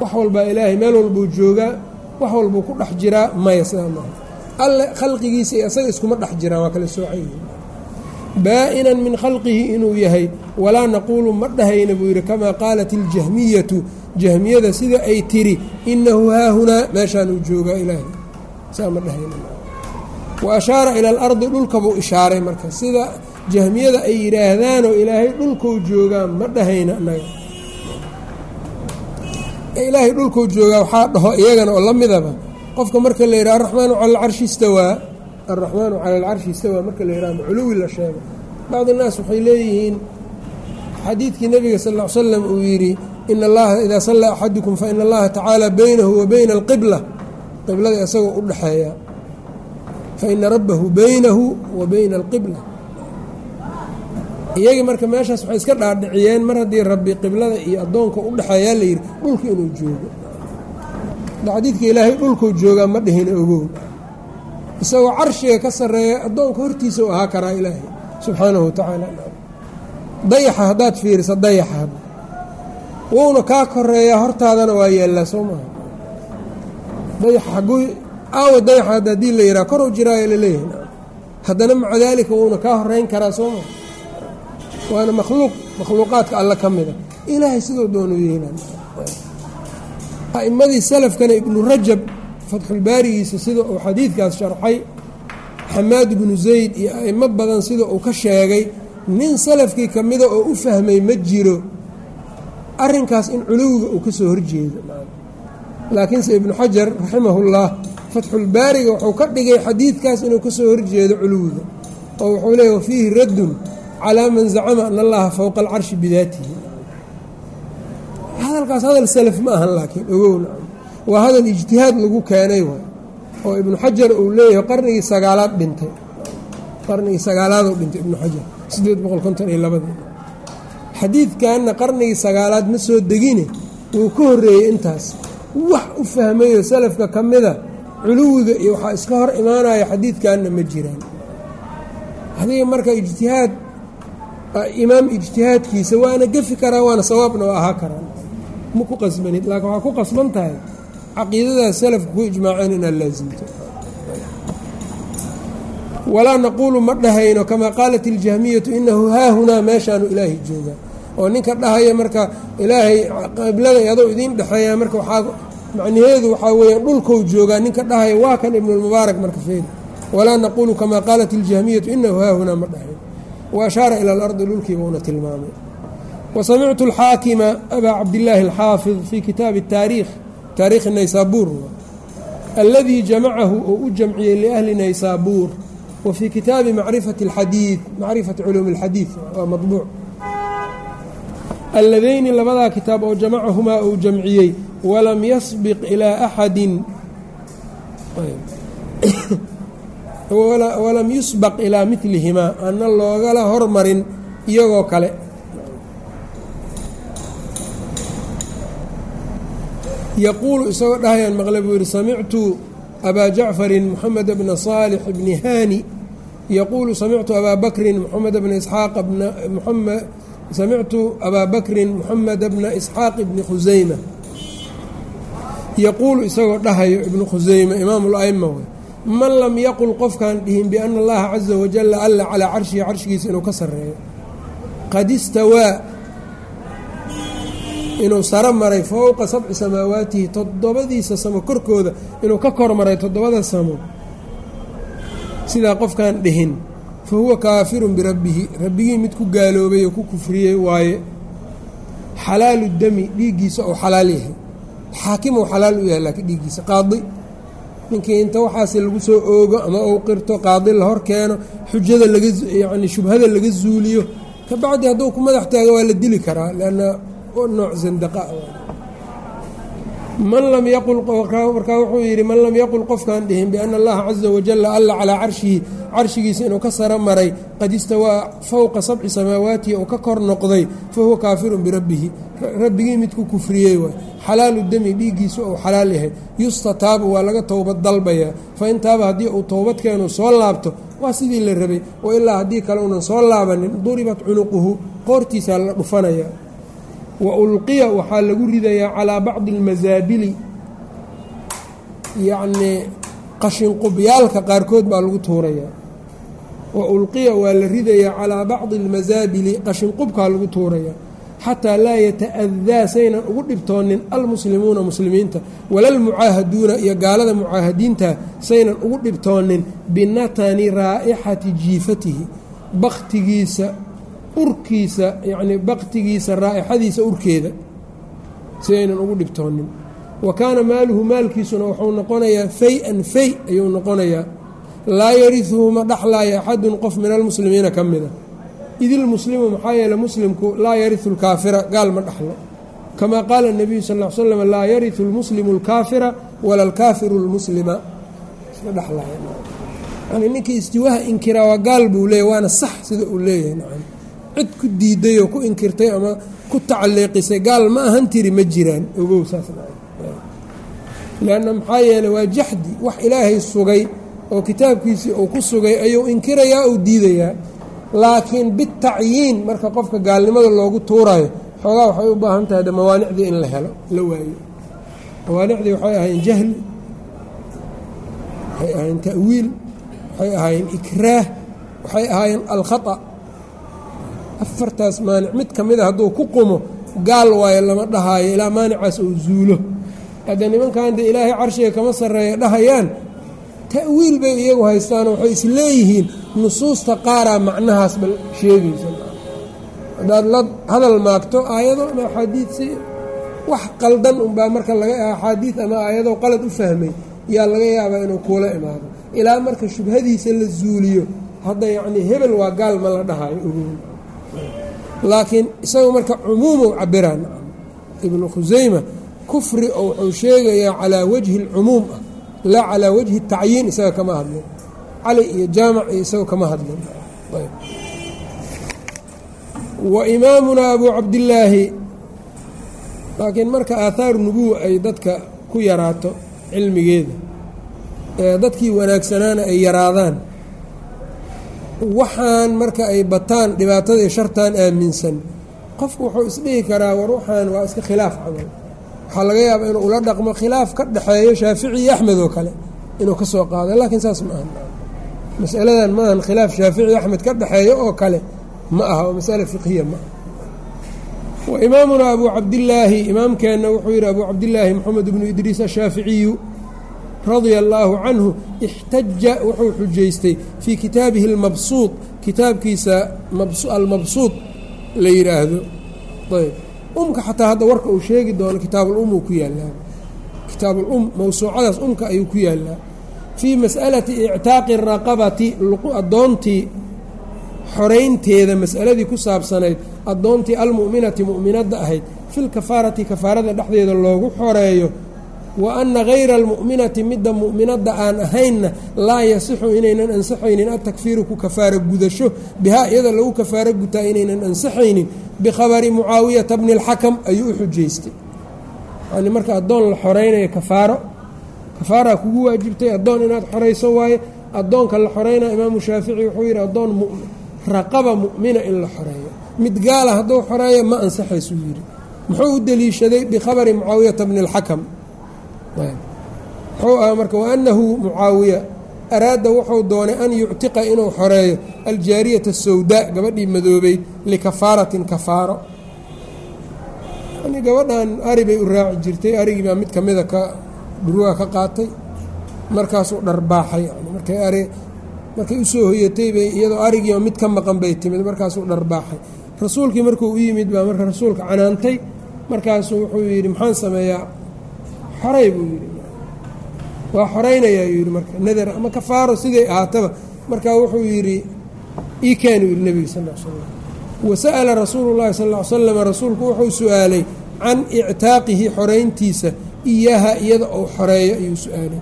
wax walbaa ilaahay meel walbuu joogaa wax walbuu ku dhex jiraa maya sidaa maaha alle khalqigiisa iyo asaga iskuma dhex jiraan waa kala soocan yihiin baa-inan min khalqihi inuu yahay walaa naquulu ma dhahayna buu yidhi kamaa qaalat iljahmiyatu jahmiyada sida ay tiri inahu haahunaa meeshaan uu joogaa ilaahay. Saa ma dhahayna. Wa ashaara ila alardi dhulka buu ishaaray marka. Sida jahmiyada ay yidhaahdaanoo ilaahay dhulkou joogaa ma dhahayna annaga. Ilaahay dhulkou joogaa waxaa dhaho iyagana oo la midaba. Qofka marka la yidhaha araxmaanu cala alcarshi istawaa. Alraxmaanu cala alcarshi istawaa marka la yidhaha maculuwi la sheego bacdi innaas waxay leeyihiin xadiidkii nebiga sal ll ly slam uu yidhi in allaha idaa sallaa axadukum fa ina allaha tacaala baynahu wa bayna alqibla. Qiblada isagoo u dhexeeya fa ina rabbahu baynahu wa bayna alqibla iyagii marka meeshaas waxay iska dhaadhiciyeen mar haddii rabbi qiblada iyo addoonka u dhexeeyaa la yidhi dhulka inuu joogo. Xadiidka ilaahay dhulkuu joogaa ma dhihin ogow isagoo carshiga ka sarreeya addoonka hortiisa u ahaa karaa ilaahay. Subxaanahu wa tacaala. Dayaxa haddaad fiiriso dayaxa. Wuuna kaa koreeyaa hortaadana waa yeellaa soo maaha dayaxa xaguu aawa dayaxa hadda haddii la yidhaha kor u jiraayo la leeyahay haddana maca daalika wuuna kaa horeyn karaa soo maha waana makhluuq makhluuqaadka alle ka mida. Ilaahay sidoo doonu yeelan a'immadii salafkana ibnu rajab fatxulbaarigiisa sida uu xadiidkaas sharxay xamaad bnu zayd iyo a'imo badan sida uu ka sheegay nin salafkii ka mida oo u fahmay ma jiro arrinkaas in culuwiga uu ka soo horjeedo. Laakiinse ibnu xajar raximahullah fatxulbaariga wuxuu ka dhigay xadiidkaas inuu ka soo horjeedo culuwiga. Oo wuxuu leeyay wafiihi raddun calaa man zacama ana allaha fowqa alcarshi bidaatihi. Hadalkaas hadal salaf ma ahan laakiin ogowna waa hadal ijtihaad lagu keenay waay. Oo ibnu xajar uu leeyahay qarnigii sagaalaad dhintay. Qarnigii sagaalaaduu dhintay ibnu xajar. Sideed boqol konton iyo labadii. Xadiidkanna qarnigii sagaalaad ma soo degine wuu ka horreeyey intaas. Wax u fahmayo salafka ka mida culuwiga iyo waxaa iska hor imaanaya xadiidkanna ma jiraan. Adiga marka ijtihaad imaam ijtihaadkiisa waana gefi karaa waana sawaabna waa ahaa karaan ma ku qasbanid laakiin waxaa ku qasban tahay. Caqiidadaas salafka ku ijmaaceen inaad laasimto walaa naquulu ma dhahayno kamaa qaalat iljahmiyatu inahu haahunaa meeshaanu ilaahay joogaa. Oo ninka dhahaya marka ilaahay qiblada adoo idiin dhexeeya marka waxaa macnaheedu waxaa weeyaan dhulkou joogaa ninka dhahaya waa kan ibnulmubaarak marka feeri. Walaa naquulu kamaa qaalat iljahmiyatu inahu haahunaa ma dhahayno wa ashaara ila alardi dhulkiiba una tilmaamay wa samictu alxaakima abaa cabdillaahi alxaafid fii kitaabi taariikh taarikhi naysaabuur aladii jamacahu oo u jamciyey liahli naysaabuur wa fii kitaabi macrifati alxadiid macrifati culuumi alxadiid waa mabuuc alladeyni labadaa kitaab oo jamacahumaa uu jamciyey walam yasbiq ilaa axadin walam yusbaq ilaa milihimaa ana loogala hormarin iyagoo kale. Yaquulu isagoo dhahayaan maqle buu yidhi samictu abaa jacfarin moxamed bna saalix bni haani. Yaquulu samictu abaa bakrin moxamed bna isxaaq bna samictu abaa bakrin moxamed bna isxaaq bni khusayma yaquulu isagoo dhahayo ibnu khusayma imaamu la'ima wey man lam yaqul qofkaan dhihin biana allaha caza wajalla alla calaa carshihi carshigiisa inuu ka sarreeyo. Qad istawaa inuu saro maray fowqa sabci samaawaatihi toddobadiisa samo korkooda inuu ka kor maray toddobada samo. Sidaa qofkaan dhihin fa huwa kaafirun birabbihi rabbigii mid ku gaaloobay oo ku kufriyey waaye xalaalu dami dhiiggiisa ou xalaal yahay. Xaakimou xalaal u yahay laakiin dhiiggiisa qaadi ninkii inta waxaas lagu soo oogo ama uu qirto qaadi la hor keeno xujada laga yacni shubhada laga zuuliyo. Kabacdi hadduu ku madax taago waa la dili karaa leanna nooc zandaqa man lam yaqul markaa wuxuu yidhi man lam yaqul qofkaan dhihin biana allaha caza wajalla alla calaa carshihi carshigiisa inuu ka saro maray qad istawaa fowqa sabci samaawaatihi oo ka kor noqday fa huwa kaafirun birabbihi rabbigii mid ku kufriyey waay. Xalaalu demi dhiiggiisu ou xalaal yahay. Yustataabu waa laga towbad dalbayaa fa intaaba haddii uu towbadkeenu soo laabto waa sidii la rabay. Oo ilaa haddii kale uunan soo laabanin duribat cunuquhu qoortiisaa la dhufanayaa wa ulqiya waxaa lagu ridayaa calaa bacdi almasaabili yacnii qashinqubyaalka qaarkood baa lagu tuurayaa wa ulqiya waa la ridayaa calaa bacdi almasaabili qashinqubkaa lagu tuurayaa xataa laa yata'adaa saynan ugu dhibtoonin almuslimuuna muslimiinta walalmucaahaduuna iyo gaalada mucaahadiinta saynan ugu dhibtoonin binatani raa'ixati jiifatihi baktigiisa urkiisa yacnii baktigiisa raa'ixadiisa urkeeda si aynan ugu dhibtoonin. Wa kaana maaluhu maalkiisuna wuxuu noqonayaa fay-an fay ayuu noqonayaa. Laa yarihuhu ma dhaxlaayo axadun qof min almuslimiina ka mida. Idilmuslimu maxaa yeele muslimku laa yarihu lkaafira gaal ma dhaxlo. Kamaa qaala nabiyu sal l slam laa yarihu lmuslimu lkaafira wala alkaafiru lmuslima. Ninkii istiwaha inkiraa waa gaal buu leeyahy waana sax sida uu leeyahay cid ku diiday oo ku inkirtay ama ku tacaliiqisay gaal ma ahan tiri ma jiraan. Ogow saas leanna maxaa yeeley waa jaxdi. Wax ilaahay sugay oo kitaabkiisii uu ku sugay ayuu inkirayaa uu diidayaa. Laakiin bitacyiin marka qofka gaalnimada loogu tuurayo xoogaa waxay u baahan tahay de mawaanicdii in la helo la waayo. Mawaanicdii waxay ahaayeen jahli waxay ahaayeen ta'wiil waxay ahaayeen ikraah waxay ahaayeen alkhata afartaas maanic mid ka mida hadduu ku qumo gaal waayo lama dhahaayo ilaa maanicaas uu zuulo. Hadda nimankan de ilaahay carshiga kama sarreeya dhahayaan ta'wiil bay iyagu haystaanoo waxay is leeyihiin nusuusta qaaraa macnahaas bal sheegaysa haddaad la hadal maagto aayado ama axaadiid si wax qaldan unbaa marka laga axaadiid ama aayadoo qalad u fahmay yaa laga yaabaa inuu kuula imaado. Ilaa marka shubhadiisa la zuuliyo hadda yacnii hebel waa gaal ma la dhahayo ogow laakiin isagu marka cumuumow cabiraan ibnu khusayma kufri oo wuxuu sheegayaa calaa wajhi اlcumuum ah laa calaa wajhi الtacyiin isaga kama hadlin cali iyo jaamac iyo isaga kama hadlin wa imaamunaa abu cabdillaahi laakiin marka aahaaru nubuwa ay dadka ku yaraato cilmigeeda ee dadkii wanaagsanaana ay yaraadaan waxaan marka ay bataan dhibaatada iyo shartan aaminsan. Qofku wuxuu isdhihi karaa war waxaan waa iska khilaaf camal. Waxaa laga yaabaa inuu ula dhaqmo khilaaf ka dhexeeyo shaafici iyo axmed oo kale inuu ka soo qaado. Laakiin saas ma aha. Masaladan ma ahan khilaaf shaafici axmed ka dhexeeyo oo kale ma aha oo masale fiqhiya ma aha. Wa imaamunaa abu cabdillaahi imaamkeenna wuxuu yidhi abu cabdillaahi moxamed bnu idriis ashaaficiyu radia allaahu canhu ixtaja wuxuu xujaystay fii kitaabihi almabsuud kitaabkiisa almabsuud la yidhaahdo ayb. Umka xataa hadda warka uu sheegi doono kitaabulum uu ku yaallaa. Kitaabulum mawsuucadaas umka ayuu ku yaallaa. Fii mas'alati ictaaqi raqabati addoontii xoraynteeda mas'aladii ku saabsanayd addoontii almu'minati mu'minadda ahayd filkafaarati kafaarada dhexdeeda loogu xoreeyo wa anna hayra almu'minati midda mu'minadda aan ahaynna laa yasixu inaynan ansaxaynin atakfiiru ku kafaaro gudasho bihaa iyada lagu kafaaro gutaa inaynan ansaxaynin bikhabari mucaawiyata bni اlxakam ayuu u xujaystay. Yani marka addoon la xoraynayo kafaaro kafaaraa kugu waajibtay addoon inaad xorayso waaye addoonka la xoreynaya imaamu shaafici wuxuu yidhi addoon raqaba mu'mina in la xoreeyo. Mid gaala hadduu xoreeyo ma ansaxaysuu yidhi. Muxuu u deliishaday bikhabari mucaawiyata bni اlxakam wuxuu aha marka waanahu mucaawiya. Araada wuxuu doonay an yuctiqa inuu xoreeyo aljaariyata sawdaa gabadhii madoobeyd likafaaratin kafaaro. Yani gabadhan ari bay u raaci jirtay arigii baa mid kamida ka dhuruga ka qaatay. Markaasuu dharbaaxay markay ari markay u soo hoyatay bay iyadoo arigiiba mid ka maqan bay timid markaasuu dharbaaxay rasuulkii markuu u yimid baa marka rasuulka canaantay. Markaasuu wuxuu yidhi maxaan sameeyaa xoray buu yidhi. Waa xoraynayaa yidhi marka. Nadar ama kafaaro siday ahaataba. Markaa wuxuu yidhi ii keen uu yidhi nebiga sal l slam wasa'ala rasuulu llahi sal l slam rasuulku wuxuu su'aalay can ictaaqihi xorayntiisa iyaaha iyada ou xoreeyo ayuu su'aalay.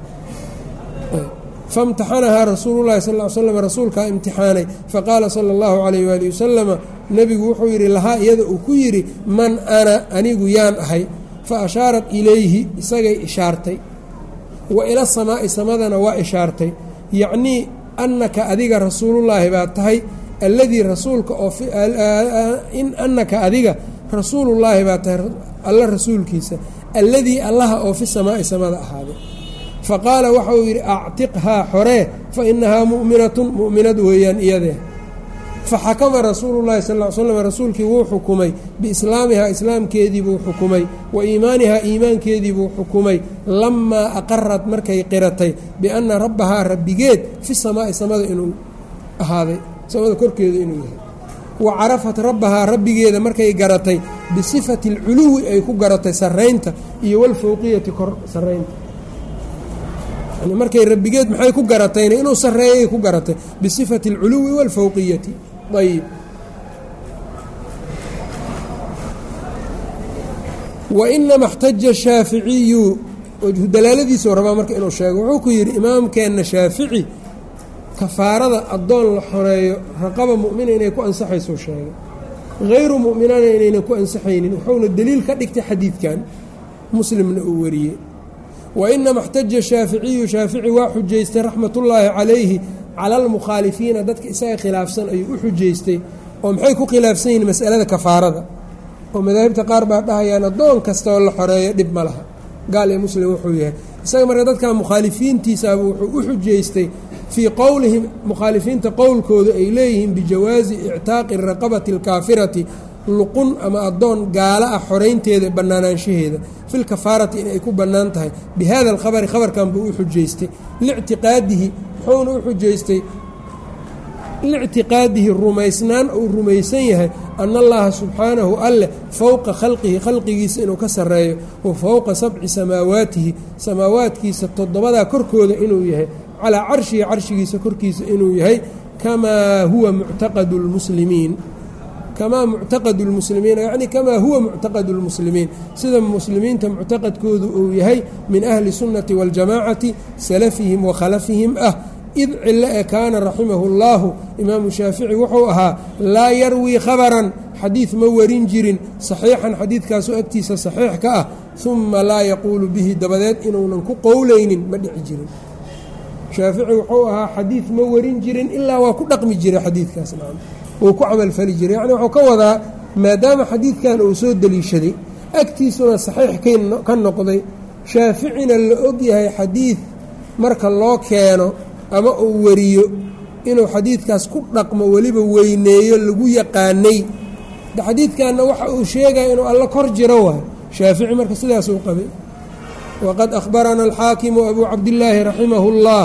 Faimtaxanahaa rasuulu llahi sal l slam rasuulkaa imtixaanay. Faqaala sala allahu calayh waali wasalama nebigu wuxuu yidhi lahaa iyada uu ku yidhi man ana anigu yaan ahay fa ashaarat ilayhi isagay ishaartay. Wa ila samaa'i samadana waa ishaartay. Yacnii annaka adiga rasuulullaahi baa tahay alladii rasuulka oo annaka adiga rasuulullaahi baa tahay alla rasuulkiisa alladii allaha oo fi samaa'i samada ahaaday. Fa qaala waxa uu yidhi actiqhaa xoree fa innahaa mu'minatun mu'minad weeyaan iyadee faxakama rasuulu llahi sal l slam rasuulkii wuu xukumay biislaamihaa islaamkeedii buu xukumay wa iimaanihaa iimaankeedii buu xukumay lamaa aqarat markay qiratay bianna rabbahaa rabbigeed fi samaa'i samada inuu ahaaday samada korkeeda inuu yahay wa carafat rabbahaa rabbigeeda markay garatay bisifati alculuwi ay ku garatay sarraynta iyo walfowqiyati kor sarraynta yani markay rabbigeed maxay ku garatayna inuu sarreeyay ku garatay bisifati alculuwi walfowqiyati ayb wainama اxtaja shaaficiyu wajhu dalaaladiisuu rabaa marka inuu sheego wuxuu ku yidhi imaamkeenna shaafici kafaarada addoon la xoreeyo raqaba mu'mina inay ku ansaxaysuu sheegay. Hayru mu'minana inaynan ku ansaxaynin wuxuuna deliil ka dhigtay xadiidkan muslimna uu wariyey. Wainama اxtaja shaaficiyu shaafici waa xujaystay raxmatullaahi calayhi cala almukhaalifiina dadka isaga khilaafsan ayuu u xujaystay oo maxay ku khilaafsan yihiin masalada kafaarada. Oo madaahibta qaar baa dhahayaan addoon kastaoo la xoreeyo dhib ma laha. Gaal ee muslim wuxuu yahay. Isaga marka dadka mukhaalifiintiisaaba wuxuu u xujaystay fii qowlihim mukhaalifiinta qowlkooda ay leeyihiin bijawaazi ictaaqi raqabati alkaafirati luqun ama addoon gaalo ah xoraynteeda bannaanaanshaheeda. Fil kafaarati inay ku bannaan tahay. Bi hada alkhabari khabarkan buu u xujaystay. Lictiqaadihi muxuuna u xujaystay lictiqaadihi rumaysnaan uu rumaysan yahay ana allaha subxaanahu alleh fowqa khalqihi khalqigiisa inuu ka sarreeyo. Wa fowqa sabci samaawaatihi samaawaadkiisa toddobadaa korkooda inuu yahay. Calaa carshihi carshigiisa korkiisa inuu yahay. Kamaa huwa muctaqadu lmuslimiin kamaa muctaqadu lmuslimiin yacni kamaa huwa muctaqadu lmuslimiin. Sida muslimiinta muctaqadkoodu uu yahay min ahli sunnati waاljamaacati salafihim wa khalafihim ah. Id cilo ee kaana raximahu اllahu imaamu shaafici wuxuu ahaa laa yarwii khabaran xadiid ma warin jirin saxiixan xadiidkaasoo agtiisa saxiix ka ah uma laa yaquulu bihi dabadeed inuunan ku qowlaynin ma dhici jirin. Shaafici wuxuu ahaa xadiid ma warin jirin ilaa waa ku dhaqmi jiray xadiidkaas uu ku camalfali jiray. Yacni wuxuu ka wadaa maadaama xadiidkan uu soo deliishaday agtiisuna saxiix ka noqday shaaficina la og yahay xadiid marka loo keeno ama uu wariyo inuu xadiidkaas ku dhaqmo weliba weyneeyo lagu yaqaanay. Xadiidkanna waxa uu sheegaya inuu alla kor jiro waay shaafici marka sidaasuu qabay. Waqad ahbarana alxaakimu abuu cabdillaahi raximahu اllah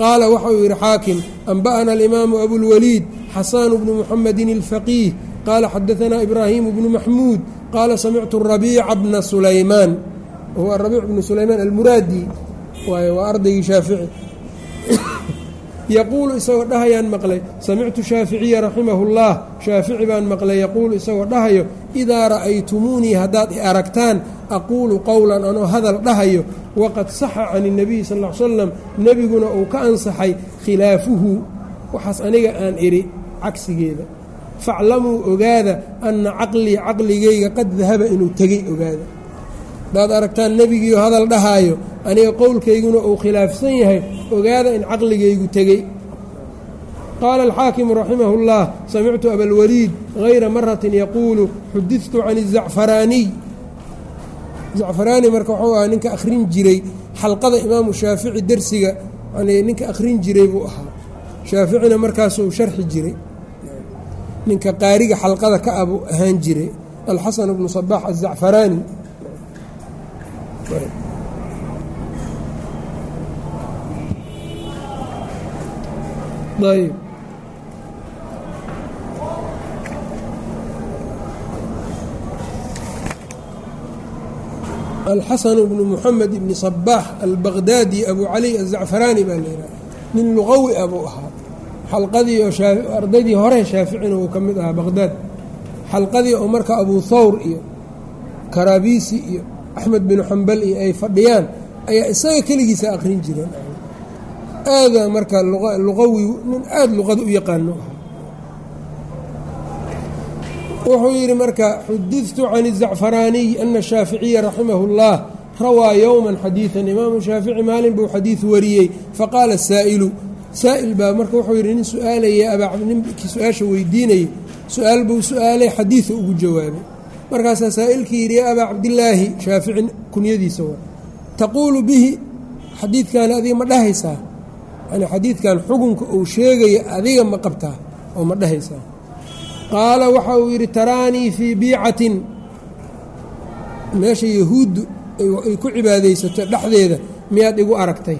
qaala waxauu yidhi xaakim anba'ana alimaamu abulwaliid xasanu bnu muxamedin اlfaqiih qaala xadaanaa ibraahimu bnu maxmuud. Qaala samictu rabiica bna sulaymaan. Huwa rabiic bnu sulaymaan almuraadi. Waay waa ardaygii shaafici yaquulu isagoo dhahayaan maqlay samictu shaaficiya raximahu اllah shaafici baan maqlay yaquulu isagoo dhahayo idaa ra'aytumuunii haddaad i aragtaan aquulu qowlan anoo hadal dhahayo waqad saxa can اnebiy sal l slam nebiguna uu ka ansaxay khilaafuhu waxaas aniga aan idhi cagsigeeda faclamuu ogaada anna caqlii caqligayga qad dahaba inuu tegey ogaada haddaad aragtaan nebigiioo hadal dhahaayo aniga qowlkayguna uu khilaafsan yahay ogaada in caqligaygu tegey qaala alxaakimu raximah اllah samictu abalwaliid hayra maratin yaquulu xudidtu can الzacfaraaniy zacfaraani marka wuxuu ahaa ninka akhrin jiray xalqada imaamu shaafici dersiga yani ninka akhrin jiray buu ahaa shaaficina markaasuu sharxi jiray ninka qaariga xalqada ka abuu ahaan jiray alxasan bnu sabax azacfaraani ayb alxasan bnu muxamed ibni sabaax albaqdaadi abu cali azacfaraani baa la yidhaha nin luqawi ah buu ahaa. Xalqadii ardaydii hore shaaficina uu ka mid ahaa baqdaad xalqadii oo marka abu thawr iyo karaabiisi iyo axmed binu xambal iyo ay fadhiyaan ayaa isaga keligiisa aqrin jireen aada marka luqawi nin aada luqada u yaqaano wuxuu yidhi marka xudidtu can الzacfaraaniy ana shaaficiya raximah اllah rawaa yowma xadiiثan imaamu shaafici maalin buu xadiid wariyey faqaala saa'ilu saa'il baa marka wuxuu yidhi nin su-aalaya ninkii su-aasha weydiinayay su-aal buu su-aalay xadiiثa ugu jawaabay markaasaa saa'ilkii yidhi ya abaa cabdillaahi shaafici kunyadiisa wa taquulu bihi xadiidkan adiga ma dhahaysaa? Yani xadiidkan xukunka uu sheegaya adiga ma qabtaa oo ma dhahaysaa? Qaala waxa uu yidhi taraanii fii biicatin. Meesha yahuuddu ay ku cibaadaysato dhexdeeda miyaad igu aragtay?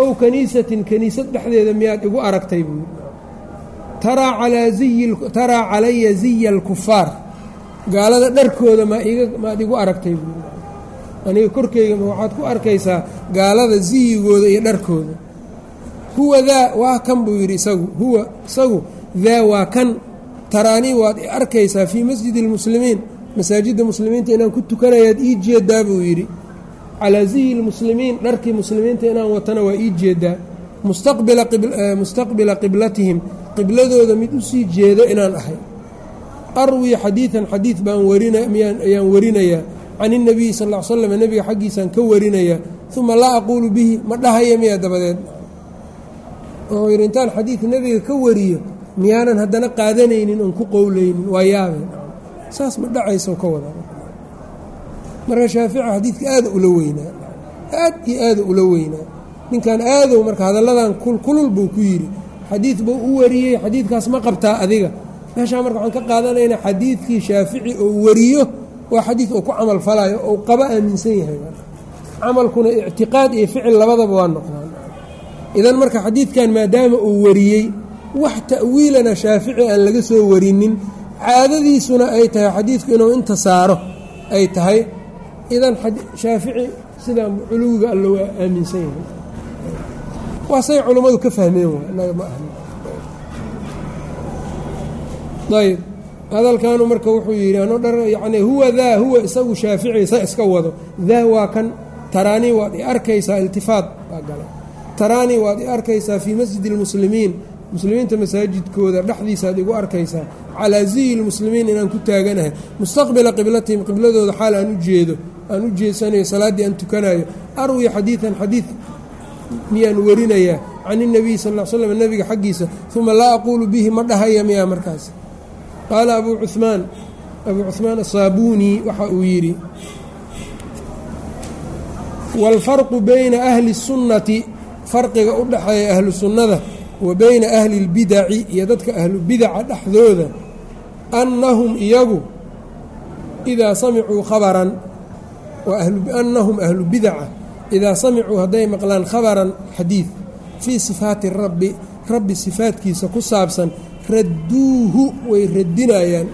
Ow kaniisatin kaniisad dhexdeeda miyaad igu aragtay buu taraa calaya ziya alkufaar gaalada dharkooda maad igu aragtay buu aniga korkeyga waxaad ku arkaysaa gaalada ziyigooda iyo dharkooda. Huwa daa waa kan buu yidhi isagu. Huwa isagu daa waa kan. Taraanii waad i arkaysaa fii masjidi اlmuslimiin masaajidda muslimiinta inaan ku tukanayaad ii jeedaa buu yidhi. Calaa ziyi lmuslimiin dharkii muslimiinta inaan watana waa ii jeedaa mustaqbila qiblatihim qibladooda mid u sii jeedo inaan ahay arwii xadiidan xadiid baan ayaan warinayaa can الnabiyi sal ll slam nebiga xaggiisaan ka warinayaa uma laa aquulu bihi ma dhahaya miya dabadeed wuxuu yidhi intaan xadiid nebiga ka wariyo miyaanan haddana qaadanaynin oon ku qowleynin waa yaabeen saas ma dhacayso ka wada marka shaafici xadiidka aada ula weynaa aad iyo aada ula weynaa ninkan aadow marka hadalladan kulkulul buu ku yidhi xadiid buu u wariyey xadiidkaas ma qabtaa adiga meeshaa marka waxaan ka qaadanaynaa xadiidkii shaafici oo wariyo waa xadiid uu ku camal falayo ou qaba aaminsan yahay. Camalkuna ictiqaad iyo ficil labadaba waa noqdaan. Idan marka xadiidkan maadaama uu wariyey wax ta'wiilana shaafici aan laga soo warinin caadadiisuna ay tahay xadiidku inuu inta saaro ay tahay. Idan shaafici sidaa culuwiga alla waa aaminsan yahay. Waa say culummadu ka fahmeen ayb. Hadalkanu marka wuxuu yidhi ano dha yani huwa daa huwa isagu shaafici sa iska wado. Daa waa kan taraanii waad i arkaysaa iltifaat baa gala taraanii waad i arkaysaa fii masjidi اlmuslimiin muslimiinta masaajidkooda dhexdiisaad igu arkaysaa. Calaa ziyi lmuslimiin inaan ku taaganahay. Mustaqbila qiblatihim qibladooda xaal aan u jeedo aan u jeesanayo salaaddii aan tukanayo arwi xadiidan xadiid miyaan warinayaa. Can اnabiy sal l slam nebiga xaggiisa. Uma laa aquulu bihi ma dhahaya miyaa markaas qaala abu cumaan abuu cuثmaan aلsaabuuni waxa uu yidhi wاlfarqu bayna ahli الsunnati farqiga u dhexeeya ahlu sunnada wa bayna ahli اlbidaci iyo dadka ahlu bidaca dhexdooda annahum iyagu idaa samicuu khabaran annahum ahlu bidaca idaa samicuu hadday maqlaan khabaran xadiid fii sifaati rabbi rabbi sifaatkiisa ku saabsan radduuhu way radinayaan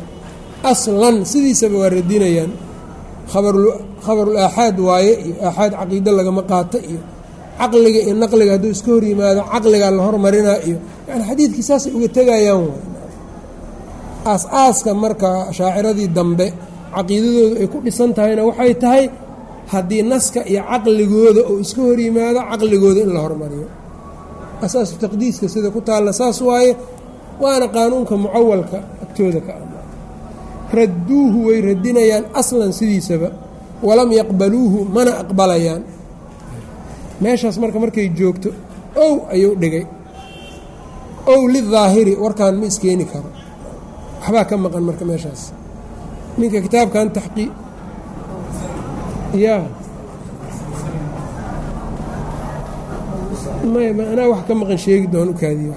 aslan sidiisaba waa radinayaan khabarul aaxaad waaye iyo aaxaad caqiido lagama qaato iyo caqliga iyo naqliga hadduu iska hor yimaado caqligaa la hormarinaa iyo yani xadiidkii saasay uga tegayaan waay. Aas-aaska marka shaaciradii dambe caqiidadoodu ay ku dhisan tahayna waxay tahay haddii naska iyo caqligooda oo iska hor yimaado caqligooda in la hormariyo. Asaasu taqdiiska sida ku taalla saas waaye waana qaanuunka mucawalka agtooda ka ama. Radduuhu way radinayaan aslan sidiisaba. Walam yaqbaluuhu mana aqbalayaan. Meeshaas marka markay joogto ow ayuu dhigay. Ow lidaahiri warkaan ma iskeeni karo. Waxbaa ka maqan marka meeshaas. Ninka kitaabkan taxqii ya may anaa wax ka maqan sheegi doon u kaadiye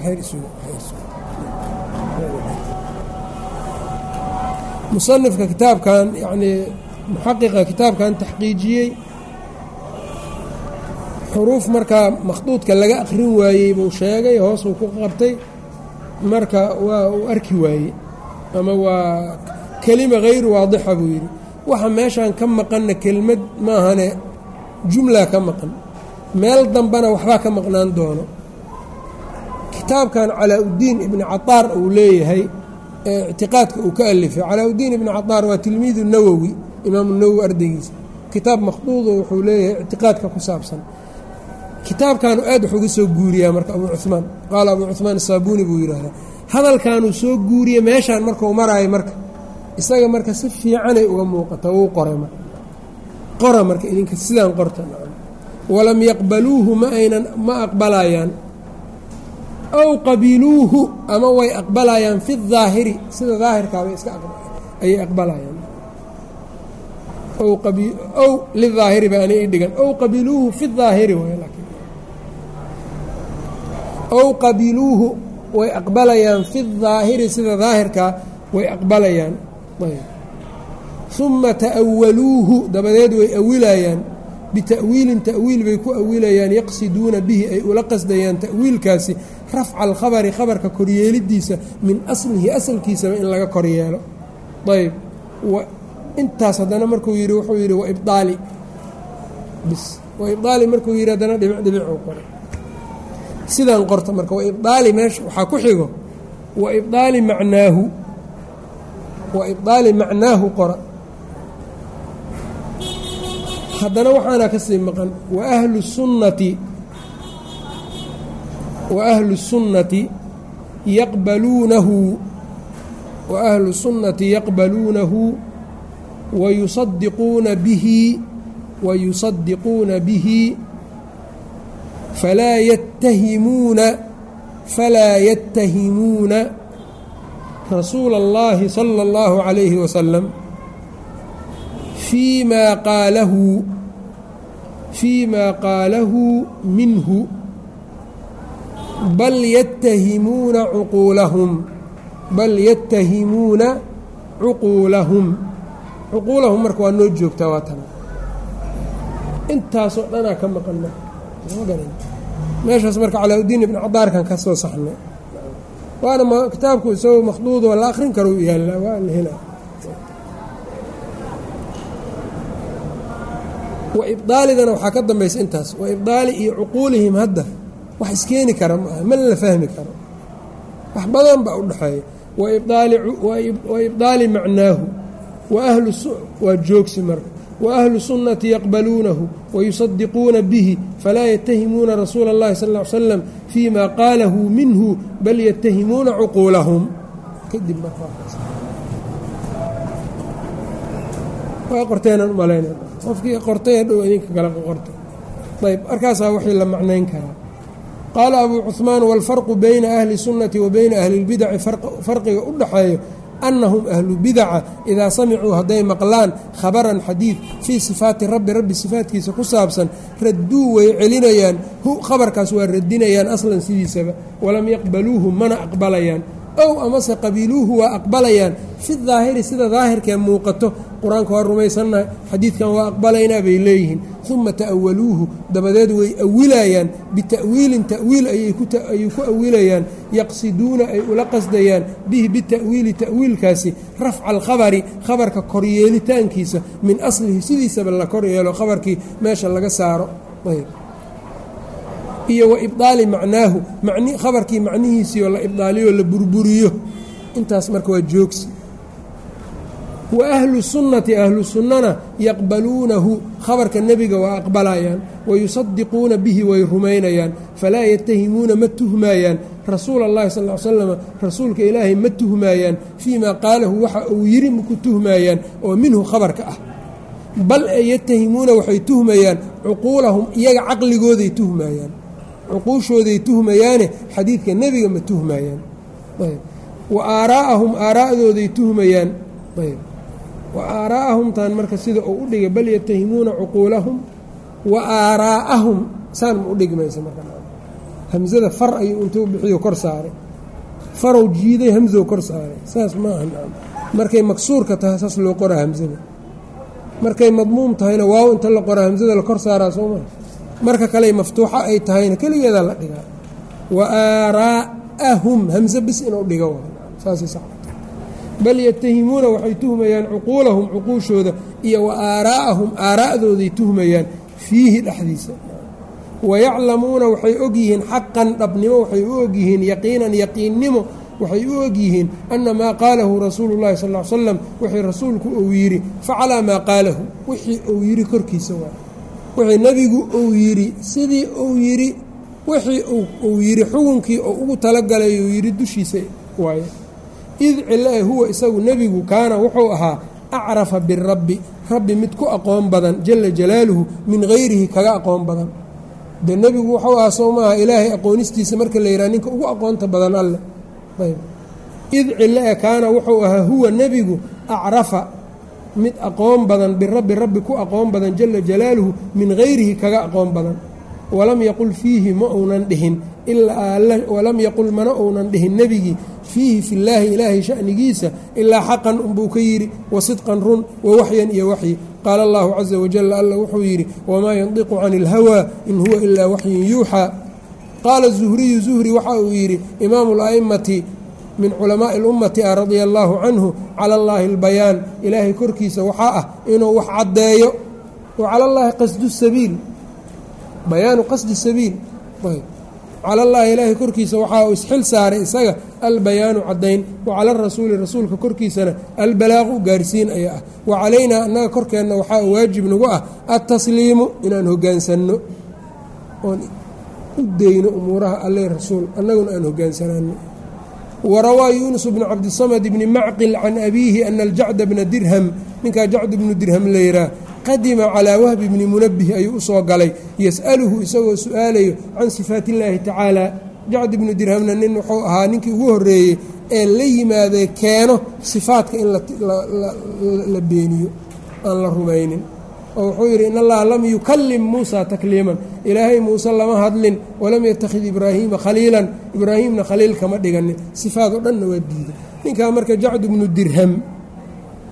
musanifka kitaabkan yacnii muxaqiqa kitaabkan taxqiijiyey. Xuruuf markaa makhduudka laga aqrin waayey buu sheegay hoosuu ku qabtay. Marka waa uu arki waayey ama waa kelima hayru waadixa buu yidhi. Waxa meeshan ka maqanna kelmad maahane jumla ka maqan. Meel dambena waxbaa ka maqnaan doono. Kitaabkan calaa-uddiin ibni cataar uu leeyahay ee ictiqaadka uu ka alifay calaa-uddiin ibni cataar waa tilmiidu nawowi imaamu nawowi ardaygiisa kitaab makhduudo wuxuu leeyahay ictiqaadka ku saabsan. kitaabkaanu aad wax uga soo guuriyaa marka abuu cumaan qaala abuu cumaan asaabuuni buu yidhaahdaa. hadalkaanuu soo guuriye meeshaan markau maraayo marka. isaga marka si fiicanay uga muuqata wuu qoray marka. qora marka idinka sidaan qorta walam yaqbaluuhu ma aynan ma aqbalayaan aw qabiluuhu ama way aqbalayaan fi daahiri sida daahirkaabay iska ayay aqbalayaan. Ow lidaahiri ba ana dhigan. Ow qabiluuhu fi laakiin. Ow qabiluuhu way aqbalayaan fi daahiri sida daahirkaa way aqbalayaan. Uma ta'awaluuhu dabadeed way awilayaan. Bita'wiilin ta'wiil bay ku awilayaan yaqsiduuna bihi ay ula qasdayaan ta'wiilkaasi rafca alkhabari khabarka koryeelidiisa min aslihi asalkiisaba in laga koryeelo. Ayb intaas haddana markuu yidhi wuxuu yidhi waibdaali bis. Waibdaali markuu yidhi haddana dhibic dhibicuu qoray. Sidaan qorta marka waibdaali meesha waxaa ku xigo. Waibdaali macnaahu. Waibdaali macnaahu qora. Haddana waxaana ka sii maqan waahlu sunnati waahlu sunnati yaqbaluunahu waahlu sunnati yaqbaluunahu wayusadiquuna bihi wayusadiquuna bihi falaa yattahimuuna falaa yattahimuuna rasuula اllaahi sala اllahu calayhi wasalam fii maa qaalahu fii maa qaalahu minhu bal yatahimuuna cuquulahum bal yatahimuuna cuquulahum cuquulahum marka waa noo joogtaa waa tan intaasoo dhanaa ka maqana meeshaas marka calaa-udiin ibn cadaarkan ka soo saxnay waana kitaabku isagoo makhduud oo la akrin karo u yaallaa waa la hela wa ibdaalidana waxaa ka dambaysa intaas wa ibdaali iyo cuquulihim hadda wax iskeeni kara maaha mana la fahmi karo. Wax badan baa u dhexeeya. Wa ibdaali macnaahu. Waa joogsi marka waahlu sunnati yaqbaluunahu wayusadiquuna bihi falaa yatahimuuna rasuula اllahi sal ly slam fii ma qaalahu minhu bal yatahimuuna cuquulahum. Kadib waa qorteenaan umalayna qofkii qortay hadhow idinka kala qortay ayb markaasaa wixii la macnayn karaa qaala abuu cuثmaan wاlfarqu bayna ahli الsunnati wa bayna ahli اlbidaci farqiga u dhaxeeyo annahum ahlu bidaca idaa samicuu hadday maqlaan khabaran xadiid fii sifaati rabbi rabbi sifaatkiisa ku saabsan radduu way celinayaan hu khabarkaas waa radinayaan aslan sidiisaba walam yaqbaluuhu mana aqbalayaan ow amase qabiiluuhu waa aqbalayaan. Fi daahiri sida daahirkee muuqato qur'aanka waa rumaysannahay xadiidkan waa aqbalaynaa bay leeyihiin. Uma ta'awaluuhu dabadeed way awilayaan bita'wiilin ta'wiil ayay ku awilayaan yaqsiduuna ay ula qasdayaan. Bihi bita'wiili ta'wiilkaasi rafca alkhabari khabarka koryeelitaankiisa min aslihi sidiisaba la kor yeelo khabarkii meesha laga saaro iyo wa ibdaali macnaahu khabarkii macnihiisii oo la ibdaaliyo la burburiyo. Intaas marka waa joogsi. Wa ahlu sunnati ahlu sunnana yaqbaluunahu khabarka nebiga waa aqbalayaan wayusadiquuna bihi way rumaynayaan falaa yatahimuuna ma tuhmaayaan. Rasuula اllahi sal l slama rasuulka ilaahay ma tuhmaayaan fii maa qaalahu waxa uu yidhi maku tuhmaayaan oo minhu khabarka ah. Bal yatahimuuna waxay tuhmayaan cuquulahum iyaga caqligooday tuhmaayaan cuquushooday tuhmayaane xadiidka nebiga ma tuhmayaan. Wa aaraa'ahum aaraa'dooday tuhmayaan. Wa aaraa'ahumtaan marka sida uu u dhigay bal yatahimuuna cuquulahum. Wa aaraa'ahum saan ma u dhigmaysa marka. Hamzada far ayuu intuu bixiyo kor saaray. Farow jiiday hamzow kor saaray. Saas maaha markay maksuurka tahay saas loo qoraa hamzada. Markay madmuum tahayna waaw inta la qoraa hamzada la kor saaraa soo maa marka kale maftuuxa ay tahayna keligeedaa la dhigaa. Wa aaraa'ahum hamze bis inuu dhigo. Bal yatahimuuna waxay tuhmayaan cuquulahum cuquushooda iyo wa aaraa'ahum aaraa'dooday tuhmayaan fiihi dhexdiisa. Wayaclamuuna waxay ogyihiin xaqan dhabnimo waxay u ogyihiin yaqiinan yaqiinnimo waxay u ogyihiin ana maa qaalahu rasuulu llahi sal l slam wixii rasuulku uu yidhi facalaa maa qaalahu wixii uu yidhi korkiisa waa wixii nebigu uu yidhi sidii uu yidhi wixii uu yidhi xukunkii oo ugu talagalay uu yidhi dushiisa waaye. Id cila huwa isagu nebigu kaana wuxuu ahaa acrafa birabbi rabbi mid ku aqoon badan jala jalaaluhu min hayrihi kaga aqoon badan. Dee nebigu wuxuu ahaa soo maaha ilaahay aqoonistiisa marka la yidhaha ninka ugu aqoonta badan alleh ayb. Id cilo e kaana wuxuu ahaa huwa nebigu acrafa mid aqoon badan birabbi rabbi ku aqoon badan jala jalaaluhu min hayrihi kaga aqoon badan. Walam yaqul fiihi ma uunan dhihin walam yaqul mana uunan dhihin nebigii fiihi fillaahi ilaahay shanigiisa ilaa xaqan unbuu ka yidhi wa sidqan run wa waxyan iyo waxyi. Qaala allahu caza wajal alla wuxuu yidhi wamaa yandiqu cani ilhawaa in huwa ilaa waxyin yuuxaa qaala zuhriyu zuhri waxa uu yidhi imaamu la'immati min culamaa'i اlummati ah radia allaahu canhu cala allaahi albayaan. Ilaahay korkiisa waxaa ah inuu wax caddeeyo wa cala allaahi qasdu sabiil bayaanu qasdi sabiil. Cala allaahi ilaahay korkiisa waxaa uu isxil saaray isaga albayaanu caddayn. Wa cala arasuuli rasuulka korkiisana albalaaqu gaarsiin ayaa ah. Wa calaynaa annaga korkeenna waxaa waajib nagu ah altasliimu inaan hoggaansanno oon u dayno umuuraha alle rasuul annaguna aan hogaansanaano warawaa yuunus bnu cabdisamad bni macqil can abiihi ana aljacda bna dirham ninkaa jacd bnu dirham layraa qadima calaa wahbi bni munabih ayuu u soo galay yas'aluhu isagoo su'aalayo can sifaat illaahi tacaala jacd ibnu dirhamna nin wuxuu ahaa ninkii ugu horreeyey ee la yimaadee keeno sifaadka in la beeniyo aan la rumaynin oo wuxuu yidhi in allaha lam yukallim muusa takliiman. Ilaahay muuse lama hadlin walam yattakhid ibraahiima khaliilan. Ibraahiimna khaliil kama dhiganin. Sifaad oo dhanna waa diiday. Ninkaa marka jacdu bnu dirham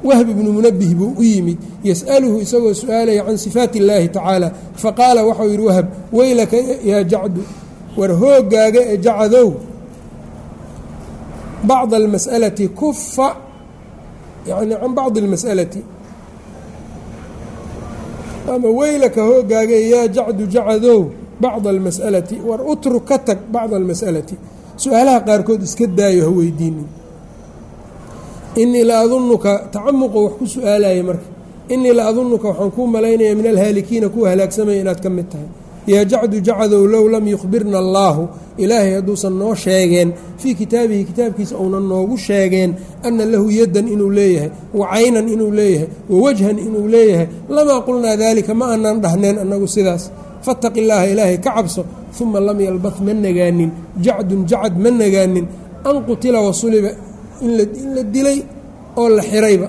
wahb ibnu munabih buu u yimid yas'aluhu isagoo su'aalaya can sifaati illaahi tacaala faqaala waxau yidhi wahab weylaka yaa jacdu war hoogaaga ee jacadow bacda almas'alati kufa yani can bacdi almas'alati ama weylaka hoogaaga yaa jacdu jacadow bacda almas'alati war utruk ka tag bacda almas'alati. Su'aalaha qaarkood iska daayo ha weydiinin. Inii la adunuka tacamuqo wax ku su'aalaya marka inii la adunuka waxaan kuu malaynaya min alhaalikiina kuwa halaagsamaya inaad ka mid tahay yaa jacdu jacadow low lam yukhbirna allaahu ilaahay hadduusan noo sheegeen fii kitaabihi kitaabkiisa uunan noogu sheegeen ana lahu yaddan inuu leeyahay wa caynan inuu leeyahay wa wajhan inuu leeyahay lamaa qulnaa daalika ma aanan dhahneen annagu sidaas fattaqi illaaha ilaahay ka cabso uma lam yalbah ma nagaanin jacdun jacad ma nagaanin an qutila wasuliba in la dilay oo la xirayba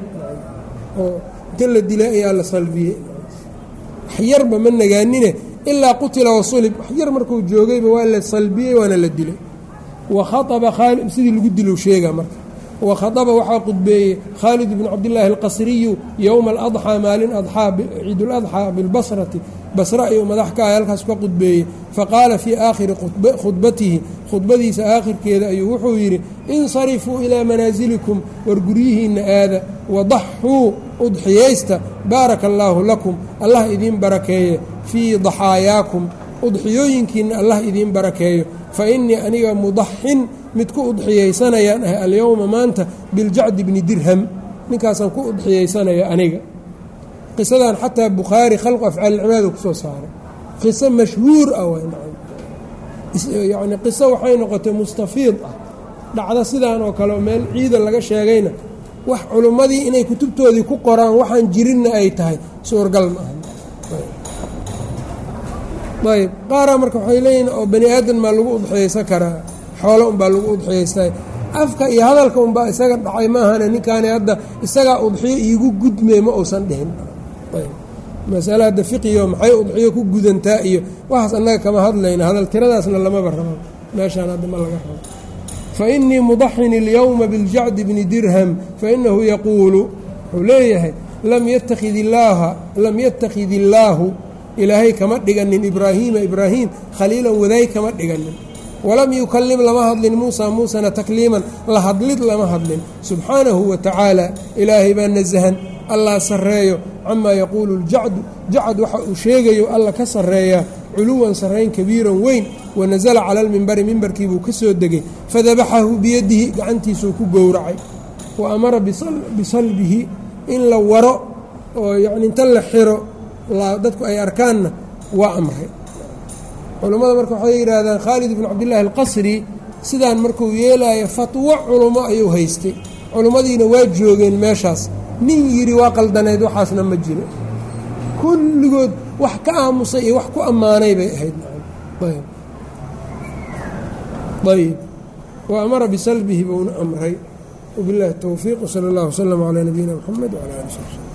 inta la dilay ayaa la salbiyey waxyarba ma nagaanine ilaa qutila wasulib waxyar markuu joogayba waa la salbiyey waana la dilay. Wa khaaba khaalid sidii lagu dilow sheega marka wa khaaba waxaa qudbeeyey khaalid bnu cabdillaahi alqasriyu yowma aladxaa maalin adxaa ciiduladxaa bilbasrati basra ayuu madax ka ahay halkaas ka qudbeeyey faqaala fii aakhiri khudbatihi khudbadiisa aakhirkeeda ayuu wuxuu yidhi insarifuu ilaa manaasilikum war guryihiinna aada wadaxuu udxiyaysta baaraka allaahu lakum allah idiin barakeeye fii daxaayaakum udxiyooyinkiinna allah idiin barakeeyo fa innii aniga mudaxin mid ku udxiyaysanayaan ahay alyowma maanta biljacdi bni dirham. Ninkaasaan ku udxiyaysanaya aniga. Qisadan xataa bukhaari khalqu afcaaliilcibaada ku soo saaray. Qiso mashhuur ah yani qiso waxay noqotay mustafiid ah. Dhacdo sidaan oo kale meel ciida laga sheegayna wax culummadii inay kutubtoodii ku qoraan waxaan jirinna ay tahay. Suurgal ma aha. Ayb. Qaaraa marka waxay leeyihiin oo bani aadan maa lagu udxiyaysan karaa xoolo unbaa lagu udxiyaystay. Afka iyo hadalka unbaa isaga dhacay maahane ninkaani hadda isagaa udxiyo iigu gudmee ma uusan dhihin. Masale hadda fiqiyo maxay udxiyo ku gudantaa iyo waxaas annaga kama hadlayna hadal tiradaasna lamaba rabo. Meeshaan hadda ma laga rabo. Fa innii mudaxin اlyowma biاljacdi bni dirham fainahu yaquulu wuxuu leeyahay lam yatakid illaaha lam yatakid illaahu ilaahay kama dhiganin ibraahiima ibraahim khaliilan wadaay kama dhiganin walam yukallim lama hadlin muusa muusana takliiman la hadlid lama hadlin. Subxaanahu wa tacaala ilaahay baa nasahan allah sarreeyo. Camaa yaquulu ljacdu jacad waxa uu sheegayo alla ka sarreeyaa culuwan sarrayn kabiiran weyn. Wanasala cala almimbari mimbarkiibuu ka soo degay. Fadabaxahu biyadihi gacantiisuu ku gowracay. Wa amara bisalbihi in la waro oo yacni inta la xiro dadku ay arkaanna waa amray culummada marka waxay yidhaahdaan khaalid ibnu cabdillaahi alqasri sidaan markuu yeelaayo fatwo culummo ayuu haystay. Culummadiina waa joogeen meeshaas. Nin yidhi waa qaldaneyd waxaasna ma jiro. Kulligood wax ka aamusay iyo wax ku ammaanay bay ahayd. Ayb. Wa amara bisalbihi buuna amray. Wabillahi towfiiq wsala allah wslama calaa nabiyina mxamed wcala ali sb